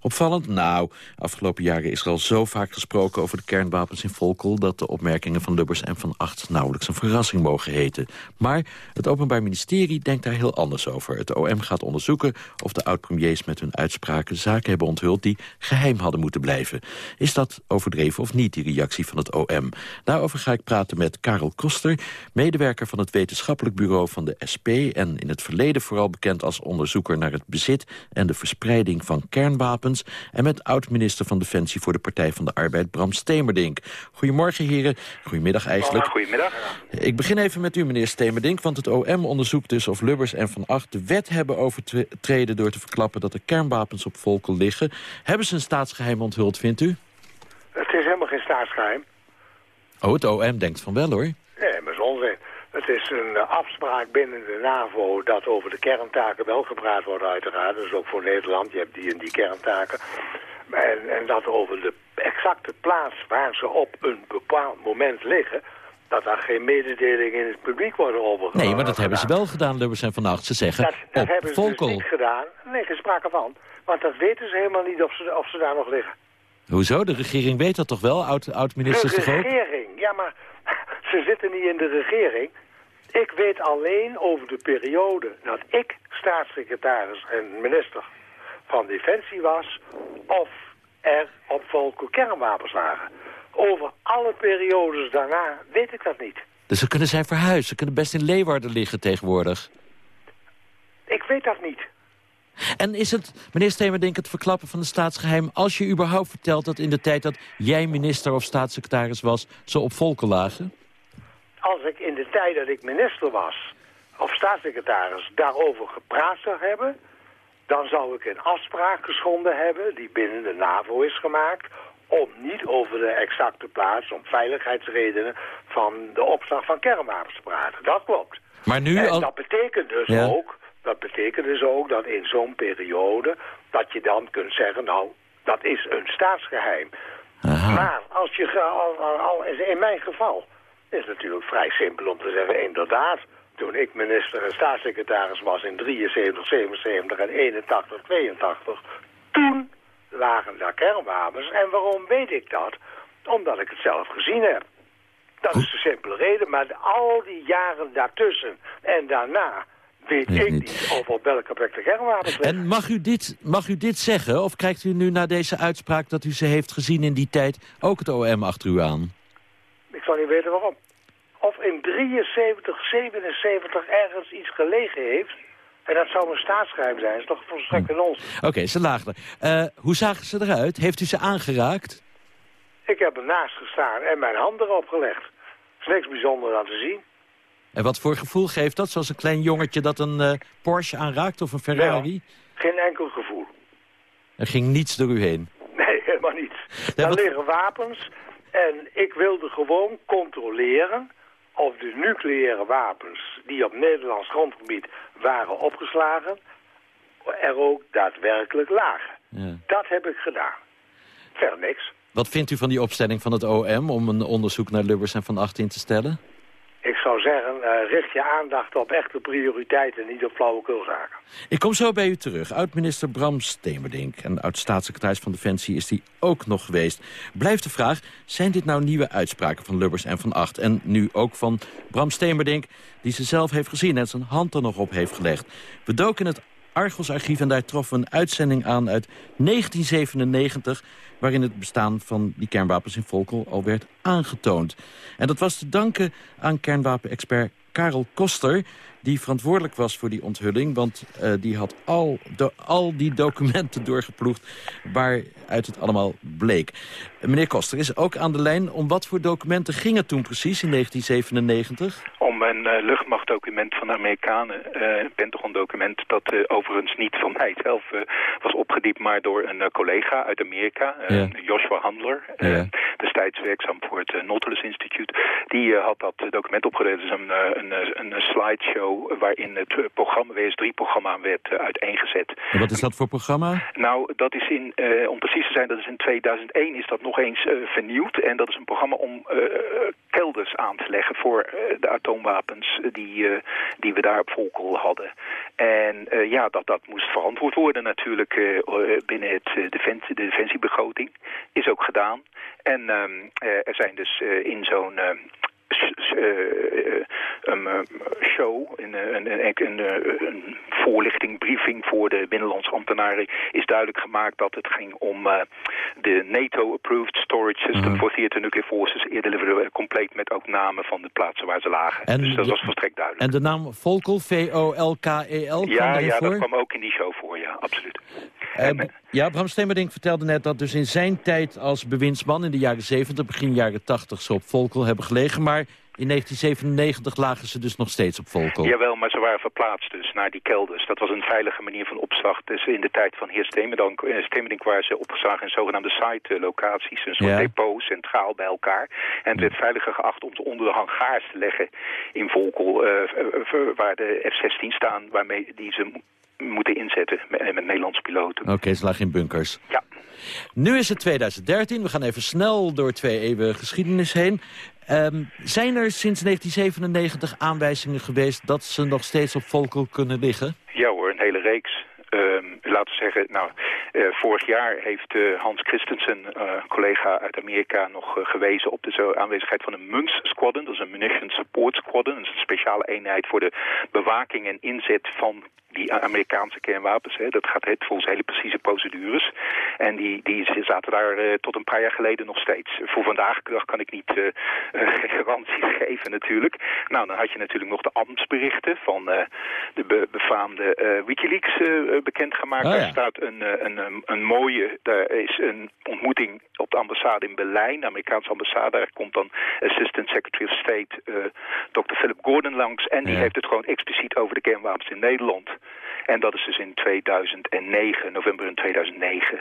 [SPEAKER 8] Opvallend? Nou, afgelopen jaren is er al zo vaak gesproken over de kernwapens in Volkel... dat de opmerkingen van Lubbers en van Acht nauwelijks een verrassing mogen heten. Maar het Openbaar Ministerie denkt daar heel anders over. Het OM gaat onderzoeken of de oud-premiers met hun uitspraken zaken hebben onthuld... die geheim hadden moeten blijven. Is dat overdreven of niet, die reactie van het OM? Daarover ga ik praten met Karel Koster, medewerker van het wetenschappelijk bureau van de SP... en in het verleden vooral bekend als onderzoeker naar het bezit en de verspreiding van kernwapens... en met oud-minister van Defensie voor de Partij van de Arbeid Bram Stemerdink. Goedemorgen, heren. Goedemiddag eigenlijk.
[SPEAKER 24] Goedemiddag.
[SPEAKER 8] Ik begin even met u, meneer Stemerdink, want het OM onderzoekt dus of Lubbers en Van Acht de wet hebben overtreden door te verklappen dat er kernwapens op volken liggen. Hebben ze een staatsgeheim onthuld, vindt u?
[SPEAKER 24] Het is helemaal geen staatsgeheim.
[SPEAKER 8] Oh, het OM denkt van wel, hoor.
[SPEAKER 24] Nee, maar is onzin. Het is een uh, afspraak binnen de NAVO dat over de kerntaken wel gepraat wordt uiteraard. Dus ook voor Nederland, je hebt die en die kerntaken. En, en dat over de exacte plaats waar ze op een bepaald moment liggen dat daar geen mededelingen in het publiek worden over
[SPEAKER 8] Nee, maar dat hebben ze wel gedaan, Lubbers en Vannacht. Ze zeggen,
[SPEAKER 24] dat, hebben ze
[SPEAKER 8] Volkel.
[SPEAKER 24] dus niet gedaan. Nee, geen sprake van. Want dat weten ze helemaal niet of ze, of ze daar nog liggen.
[SPEAKER 8] Hoezo? De regering weet dat toch wel? Oud-ministers
[SPEAKER 24] de
[SPEAKER 8] toch ook?
[SPEAKER 24] regering, ja, maar (laughs) ze zitten niet in de regering. Ik weet alleen over de periode dat ik staatssecretaris en minister van Defensie was... of er op Volkel kernwapens lagen. Over alle periodes daarna weet ik dat niet.
[SPEAKER 8] Dus ze kunnen zijn verhuisd. Ze kunnen best in Leeuwarden liggen tegenwoordig.
[SPEAKER 24] Ik weet dat niet.
[SPEAKER 8] En is het, meneer Stemerdink, het verklappen van de staatsgeheim... als je überhaupt vertelt dat in de tijd dat jij minister of staatssecretaris was... ze op volken lagen?
[SPEAKER 24] Als ik in de tijd dat ik minister was, of staatssecretaris, daarover gepraat zou hebben... dan zou ik een afspraak geschonden hebben die binnen de NAVO is gemaakt om niet over de exacte plaats, om veiligheidsredenen, van de opslag van kernwapens te praten. Dat klopt.
[SPEAKER 8] Maar nu
[SPEAKER 24] en
[SPEAKER 8] al...
[SPEAKER 24] dat betekent dus
[SPEAKER 8] Ja.
[SPEAKER 24] ook, dat betekent dus ook dat in zo'n periode, dat je dan kunt zeggen, nou, dat is een staatsgeheim. Maar als je, al, al- in mijn geval, is het natuurlijk vrij simpel om te zeggen, inderdaad, toen ik minister en staatssecretaris was in 73, 77 en 81, 82, toen lagen daar kernwapens. En waarom weet ik dat? Omdat ik het zelf gezien heb. Dat is de simpele reden. Maar al die jaren daartussen en daarna weet ik niet of op welke plek de kernwapens liggen.
[SPEAKER 8] En mag u, dit, mag u dit zeggen? Of krijgt u nu na deze uitspraak dat u ze heeft gezien in die tijd... ook het OM achter u aan?
[SPEAKER 24] Ik zou niet weten waarom. Of in 73, 77 ergens iets gelegen heeft... en dat zou een staatsgeheim zijn, is toch volstrekt een onzin.
[SPEAKER 8] Oké, ze lagen er. Eh, hoe zagen ze eruit? Heeft u ze aangeraakt?
[SPEAKER 24] Ik heb ernaast gestaan en mijn hand erop gelegd. Er is niks bijzonders aan te zien.
[SPEAKER 8] En wat voor gevoel geeft dat? Zoals een klein jongetje dat een uh, Porsche aanraakt of een Ferrari?
[SPEAKER 24] geen enkel gevoel.
[SPEAKER 8] Er ging niets door u heen?
[SPEAKER 24] Nee, helemaal niets. Er liggen wapens en ik wilde gewoon controleren of de nucleaire wapens die op Nederlands grondgebied waren opgeslagen, er ook daadwerkelijk lagen. Ja. Dat heb ik gedaan. Verder niks.
[SPEAKER 8] Wat vindt u van die opstelling van het OM om een onderzoek naar Lubbers en Van Acht in te stellen?
[SPEAKER 24] Ik zou zeggen, uh, richt je aandacht op echte prioriteiten, niet op flauwekulzaken.
[SPEAKER 8] Ik kom zo bij u terug. Oud-minister Bram Stemerdink en oud-staatssecretaris van Defensie is die ook nog geweest. Blijft de vraag, zijn dit nou nieuwe uitspraken van Lubbers en Van Acht? En nu ook van Bram Stemerdink, die ze zelf heeft gezien en zijn hand er nog op heeft gelegd. We doken het Argos-archief en daar troffen we een uitzending aan uit 1997... waarin het bestaan van die kernwapens in Volkel al werd aangetoond. En dat was te danken aan kernwapenexpert Karel Koster die verantwoordelijk was voor die onthulling. Want uh, die had al, de, al die documenten (laughs) doorgeploegd waaruit het allemaal bleek. Meneer Koster is ook aan de lijn. Om wat voor documenten ging het toen precies in 1997?
[SPEAKER 25] Om een uh, luchtmachtdocument van de Amerikanen. Uh, een Pentagon-document dat overigens niet van mij zelf was opgediept... maar door een collega uit Amerika, ja. Joshua Handler. Ja. destijds werkzaam voor het Nautilus Institute. Die had dat document opgedeeld. Het is een, een, een slideshow waarin het eh, programma, WS3-programma werd uiteengezet.
[SPEAKER 8] En wat is dat voor programma?
[SPEAKER 25] Nou, dat is in, om precies te zijn, dat is in 2001 is dat nog eens vernieuwd. En dat is een programma om kelders aan te leggen voor de atoomwapens die, die we daar op Volkel hadden. En ja, dat, dat moest verantwoord worden natuurlijk binnen het defensie, de defensiebegroting. Is ook gedaan. En ehm, er zijn dus in zo'n uh, um, show, een, een, een, een, voorlichting, briefing voor de binnenlandse ambtenaren, is duidelijk gemaakt dat het ging om de NATO-approved storage system mm. for theater nuclear forces, eerder compleet met ook namen van de plaatsen waar ze lagen. En dus dat was volstrekt duidelijk.
[SPEAKER 8] En de naam Volkel, V-O-L-K-E-L,
[SPEAKER 25] ja, ja, dat kwam ook in die show voor, ja, absoluut.
[SPEAKER 8] En, ja, Bram Stemmerdink vertelde net dat dus in zijn tijd als bewindsman... in de jaren 70, begin jaren 80 ze op Volkel hebben gelegen. Maar in 1997 lagen ze dus nog steeds op Volkel.
[SPEAKER 25] Jawel, maar ze waren verplaatst dus naar die kelders. Dat was een veilige manier van opslag. Dus in de tijd van heer Stemerdink, Stemerdink waren ze opgeslagen in zogenaamde site-locaties. Een soort ja. depot centraal bij elkaar. En het werd veiliger geacht om ze onder de hangaars te leggen in Volkel... Uh, waar de F-16 staan, waarmee die ze moeten inzetten met, met Nederlandse piloten.
[SPEAKER 8] Oké, ze lagen in bunkers.
[SPEAKER 25] Ja.
[SPEAKER 8] Nu is het 2013. We gaan even snel door twee eeuwen geschiedenis heen. Um, zijn er sinds 1997 aanwijzingen geweest dat ze nog steeds op Volkel kunnen liggen?
[SPEAKER 25] Ja hoor, een hele reeks. Um, laten we zeggen, nou, uh, vorig jaar heeft uh, Hans Christensen, uh, collega uit Amerika, nog gewezen op de aanwezigheid van een MUNS Squadron. Dat is een Munition Support Squadron. Dat is een speciale eenheid voor de bewaking en inzet van die Amerikaanse kernwapens. Hè, dat gaat het volgens hele precieze procedures. En die, die zaten daar uh, tot een paar jaar geleden nog steeds. Voor vandaag kan ik niet (laughs) uh, garanties geven natuurlijk. Nou, dan had je natuurlijk nog de ambtsberichten van uh, de be befaamde Wikileaks bekendgemaakt. Oh, ja. Daar staat een, een, een mooie, daar is een ontmoeting op de ambassade in Berlijn, de Amerikaanse ambassade. Daar komt dan Assistant Secretary of State Dr. Philip Gordon langs. En die heeft het gewoon expliciet over de kernwapens in Nederland. En dat is dus in 2009, november in 2009.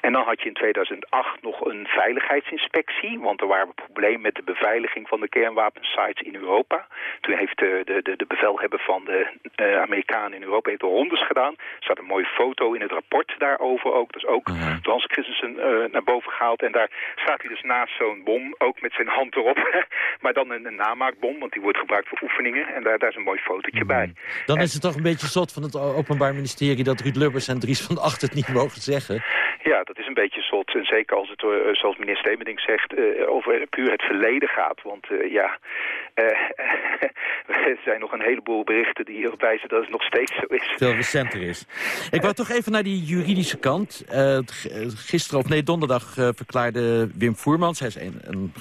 [SPEAKER 25] En dan had je in 2008 nog een veiligheidsinspectie, want er waren problemen met de beveiliging van de kernwapensites in Europa. Toen heeft de, de, de bevelhebber van de uh, Amerikanen in Europa heeft rondes gedaan. Er staat een mooie foto in het rapport daarover ook. Dat is ook uh door Hans Christensen uh, naar boven gehaald. En daar staat hij dus naast zo'n bom, ook met zijn hand erop. (laughs) maar dan een, een, namaakbom, want die wordt gebruikt voor oefeningen. En daar, daar is een mooi fotootje mhm. bij.
[SPEAKER 8] Dan is het toch een beetje zot van het Openbaar Ministerie dat Ruud Lubbers en Dries van Acht het niet mogen zeggen.
[SPEAKER 25] Ja, dat is een beetje zot. En zeker als het, uh, zoals meneer Stemending zegt, uh, over puur het verleden gaat. Want uh, ja, (laughs) er zijn nog een heleboel berichten die erop wijzen dat het nog steeds zo is.
[SPEAKER 8] Veel recenter is. Ik wou toch even naar die juridische kant. gisteren, of nee, donderdag verklaarde Wim Voermans... hij is een, een,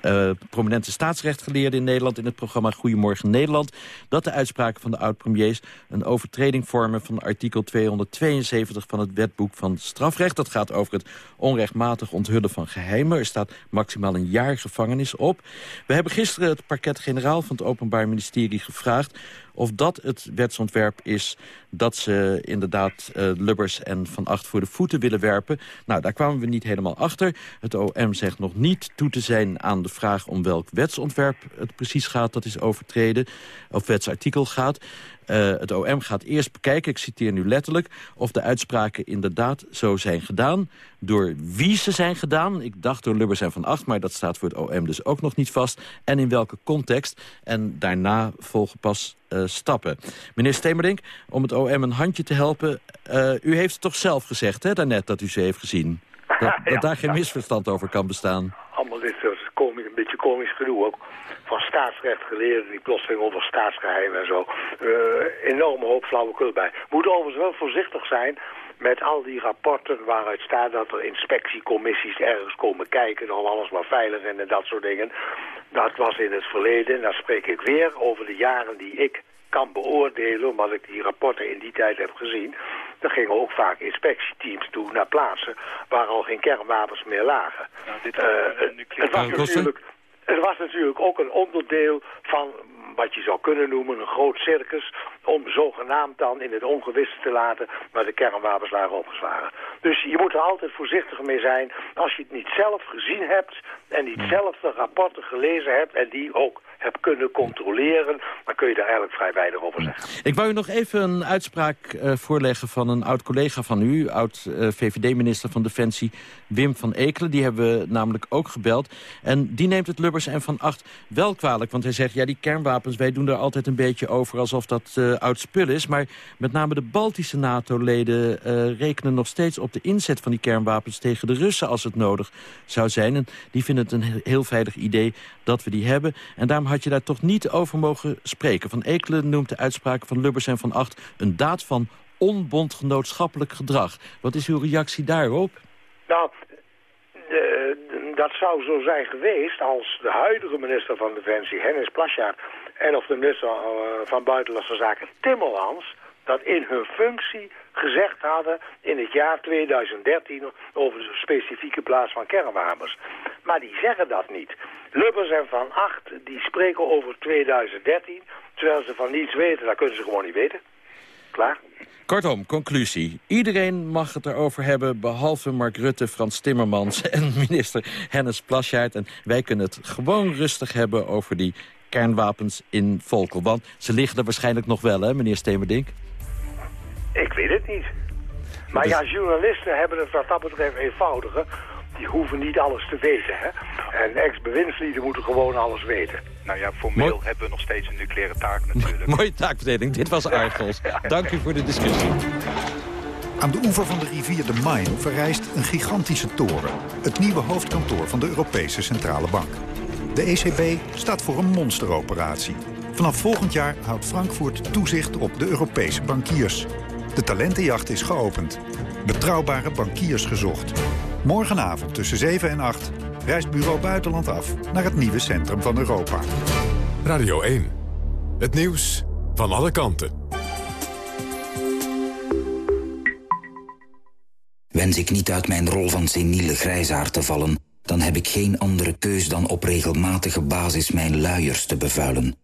[SPEAKER 8] een prominente staatsrechtgeleerde in Nederland... in het programma Goedemorgen Nederland... dat de uitspraken van de oud-premiers een overtreding vormen van artikel 272 van het wetboek van strafrecht. Dat gaat over het onrechtmatig onthullen van geheimen. Er staat maximaal een jaar gevangenis op. We hebben gisteren het parket-generaal van het Openbaar Ministerie gevraagd of dat het wetsontwerp is dat ze inderdaad uh, Lubbers en Van Acht voor de voeten willen werpen. Nou, daar kwamen we niet helemaal achter. Het OM zegt nog niet toe te zijn aan de vraag om welk wetsontwerp het precies gaat dat is overtreden, of wetsartikel gaat. Uh, het OM gaat eerst bekijken, ik citeer nu letterlijk... of de uitspraken inderdaad zo zijn gedaan. Door wie ze zijn gedaan. Ik dacht door Lubbers en Van Acht, maar dat staat voor het OM dus ook nog niet vast. En in welke context. En daarna volgen pas uh, stappen. Meneer Stemerdink, om het OM een handje te helpen... Uh, u heeft het toch zelf gezegd, hè, daarnet, dat u ze heeft gezien? (laughs) Dat, ja, dat daar geen misverstand over kan bestaan.
[SPEAKER 24] Allemaal dit soort komisch, een beetje komisch gedoe ook van staatsrecht geleerden die plotseling over staatsgeheim en zo. Uh, enorme hoop flauwekul bij. Moet overigens wel voorzichtig zijn met al die rapporten waaruit staat dat er inspectiecommissies ergens komen kijken of alles maar veilig en dat soort dingen. Dat was in het verleden, dan spreek ik weer over de jaren die ik kan beoordelen, omdat ik die rapporten in die tijd heb gezien. Er gingen ook vaak inspectieteams toe naar plaatsen waar al geen kernwapens meer lagen. Nou, dit uh, het, was natuurlijk, het was natuurlijk ook een onderdeel van wat je zou kunnen noemen een groot circus... om zogenaamd dan in het ongewisse te laten waar de kernwapens lagen opgeslagen. Dus je moet er altijd voorzichtig mee zijn als je het niet zelf gezien hebt... en niet hmm. zelf de rapporten gelezen hebt en die ook hebt kunnen controleren... dan kun je daar eigenlijk vrij weinig over zeggen.
[SPEAKER 8] Ik wou u nog even een uitspraak uh, voorleggen van een oud-collega van u... oud-VVD-minister van Defensie, Wim van Ekelen. Die hebben we namelijk ook gebeld. En die neemt het Lubbers en Van Acht wel kwalijk. Want hij zegt, ja, die kernwapens, wij doen er altijd een beetje over... alsof dat uh, oud spul is. Maar met name de Baltische NATO-leden uh, rekenen nog steeds op de inzet van die kernwapens... tegen de Russen als het nodig zou zijn. Die vinden het een heel veilig idee dat we die hebben. En daarom had je daar toch niet over mogen spreken. Van Ekelen noemt de uitspraken van Lubbers en Van Acht... een daad van onbondgenootschappelijk gedrag. Wat is uw reactie daarop?
[SPEAKER 24] Nou, dat zou zo zijn geweest als de huidige minister van Defensie, Hennis Plasjaert... en of de minister uh, van Buitenlandse Zaken, Timmermans... dat in hun functie gezegd hadden in het jaar 2013 over de specifieke plaats van kernwapens. Maar die zeggen dat niet. Lubbers en Van Acht die spreken over 2013, terwijl ze van niets weten. Dat kunnen ze gewoon niet weten. Klaar.
[SPEAKER 8] Kortom, conclusie. Iedereen mag het erover hebben, behalve Mark Rutte, Frans Timmermans (laughs) en minister Hennis Plasjaert. En wij kunnen het gewoon rustig hebben over die kernwapens in Volkel. Want ze liggen er waarschijnlijk nog wel, hè, meneer Stemerdink?
[SPEAKER 24] Ik weet het niet. Maar ja, journalisten hebben het wat dat betreft eenvoudiger. Die hoeven niet alles te weten. Hè? En ex-bewindslieden moeten gewoon alles weten.
[SPEAKER 25] Nou ja, formeel hebben we nog steeds een nucleaire taak natuurlijk. (laughs)
[SPEAKER 8] Mooie taakverdeling. Dit was Argos. Dank u voor de discussie.
[SPEAKER 26] Aan de oever van de rivier de Main verrijst een gigantische toren. Het nieuwe hoofdkantoor van de Europese Centrale Bank. De ECB staat voor een monsteroperatie. Vanaf volgend jaar houdt Frankfurt toezicht op de Europese bankiers. De talentenjacht is geopend. Betrouwbare bankiers gezocht. Morgenavond tussen 7 en 8 reist Bureau Buitenland af naar het nieuwe centrum van Europa.
[SPEAKER 1] Radio 1. Het nieuws van alle kanten.
[SPEAKER 27] Wens ik niet uit mijn rol van seniele grijzaar te vallen... dan heb ik geen andere keus dan op regelmatige basis mijn luiers te bevuilen.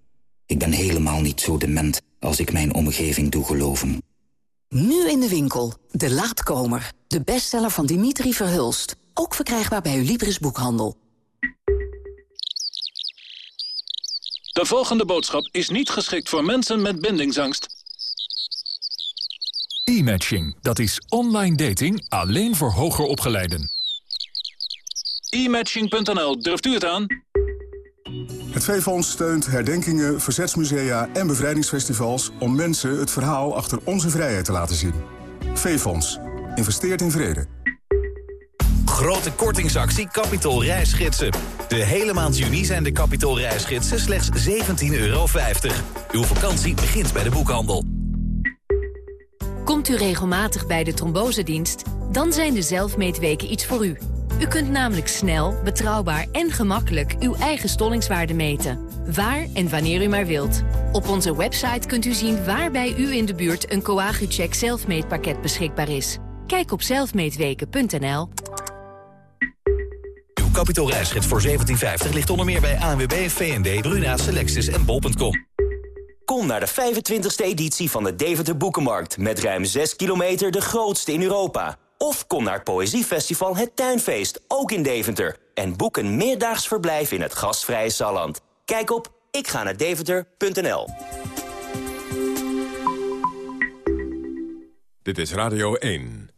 [SPEAKER 27] Ik ben helemaal niet zo dement als ik mijn omgeving doe geloven.
[SPEAKER 28] Nu in de winkel. De Laatkomer. De bestseller van Dimitri Verhulst. Ook verkrijgbaar bij uw Libris Boekhandel.
[SPEAKER 29] De volgende boodschap is niet geschikt voor mensen met bindingsangst.
[SPEAKER 30] E-matching, dat is online dating alleen voor hoger opgeleiden.
[SPEAKER 29] E-matching.nl, durft u het aan?
[SPEAKER 31] Het V-Fonds steunt herdenkingen, verzetsmusea en bevrijdingsfestivals... om mensen het verhaal achter onze vrijheid te laten zien. V-Fonds. Investeert in vrede.
[SPEAKER 32] Grote kortingsactie Capitol reisgidsen. De hele maand juni zijn de Capitol reisgidsen slechts 17,50 euro. Uw vakantie begint bij de boekhandel.
[SPEAKER 33] Komt u regelmatig bij de trombosedienst? Dan zijn de zelfmeetweken iets voor u. U kunt namelijk snel, betrouwbaar en gemakkelijk uw eigen stollingswaarde meten. Waar en wanneer u maar wilt. Op onze website kunt u zien waar bij u in de buurt een Coagucheck zelfmeetpakket beschikbaar is. Kijk op zelfmeetweken.nl.
[SPEAKER 32] Uw kapitoolreisgids voor 1750 ligt onder meer bij ANWB, VND, Bruna, Selectis en Bol.com.
[SPEAKER 34] Kom naar de 25e editie van de Deventer Boekenmarkt... met ruim 6 kilometer de grootste in Europa. Of kom naar Poëziefestival Het Tuinfeest, ook in Deventer... en boek een meerdaags verblijf in het gastvrije Salland. Kijk op ik ga naar Deventer.nl.
[SPEAKER 1] Dit is Radio 1.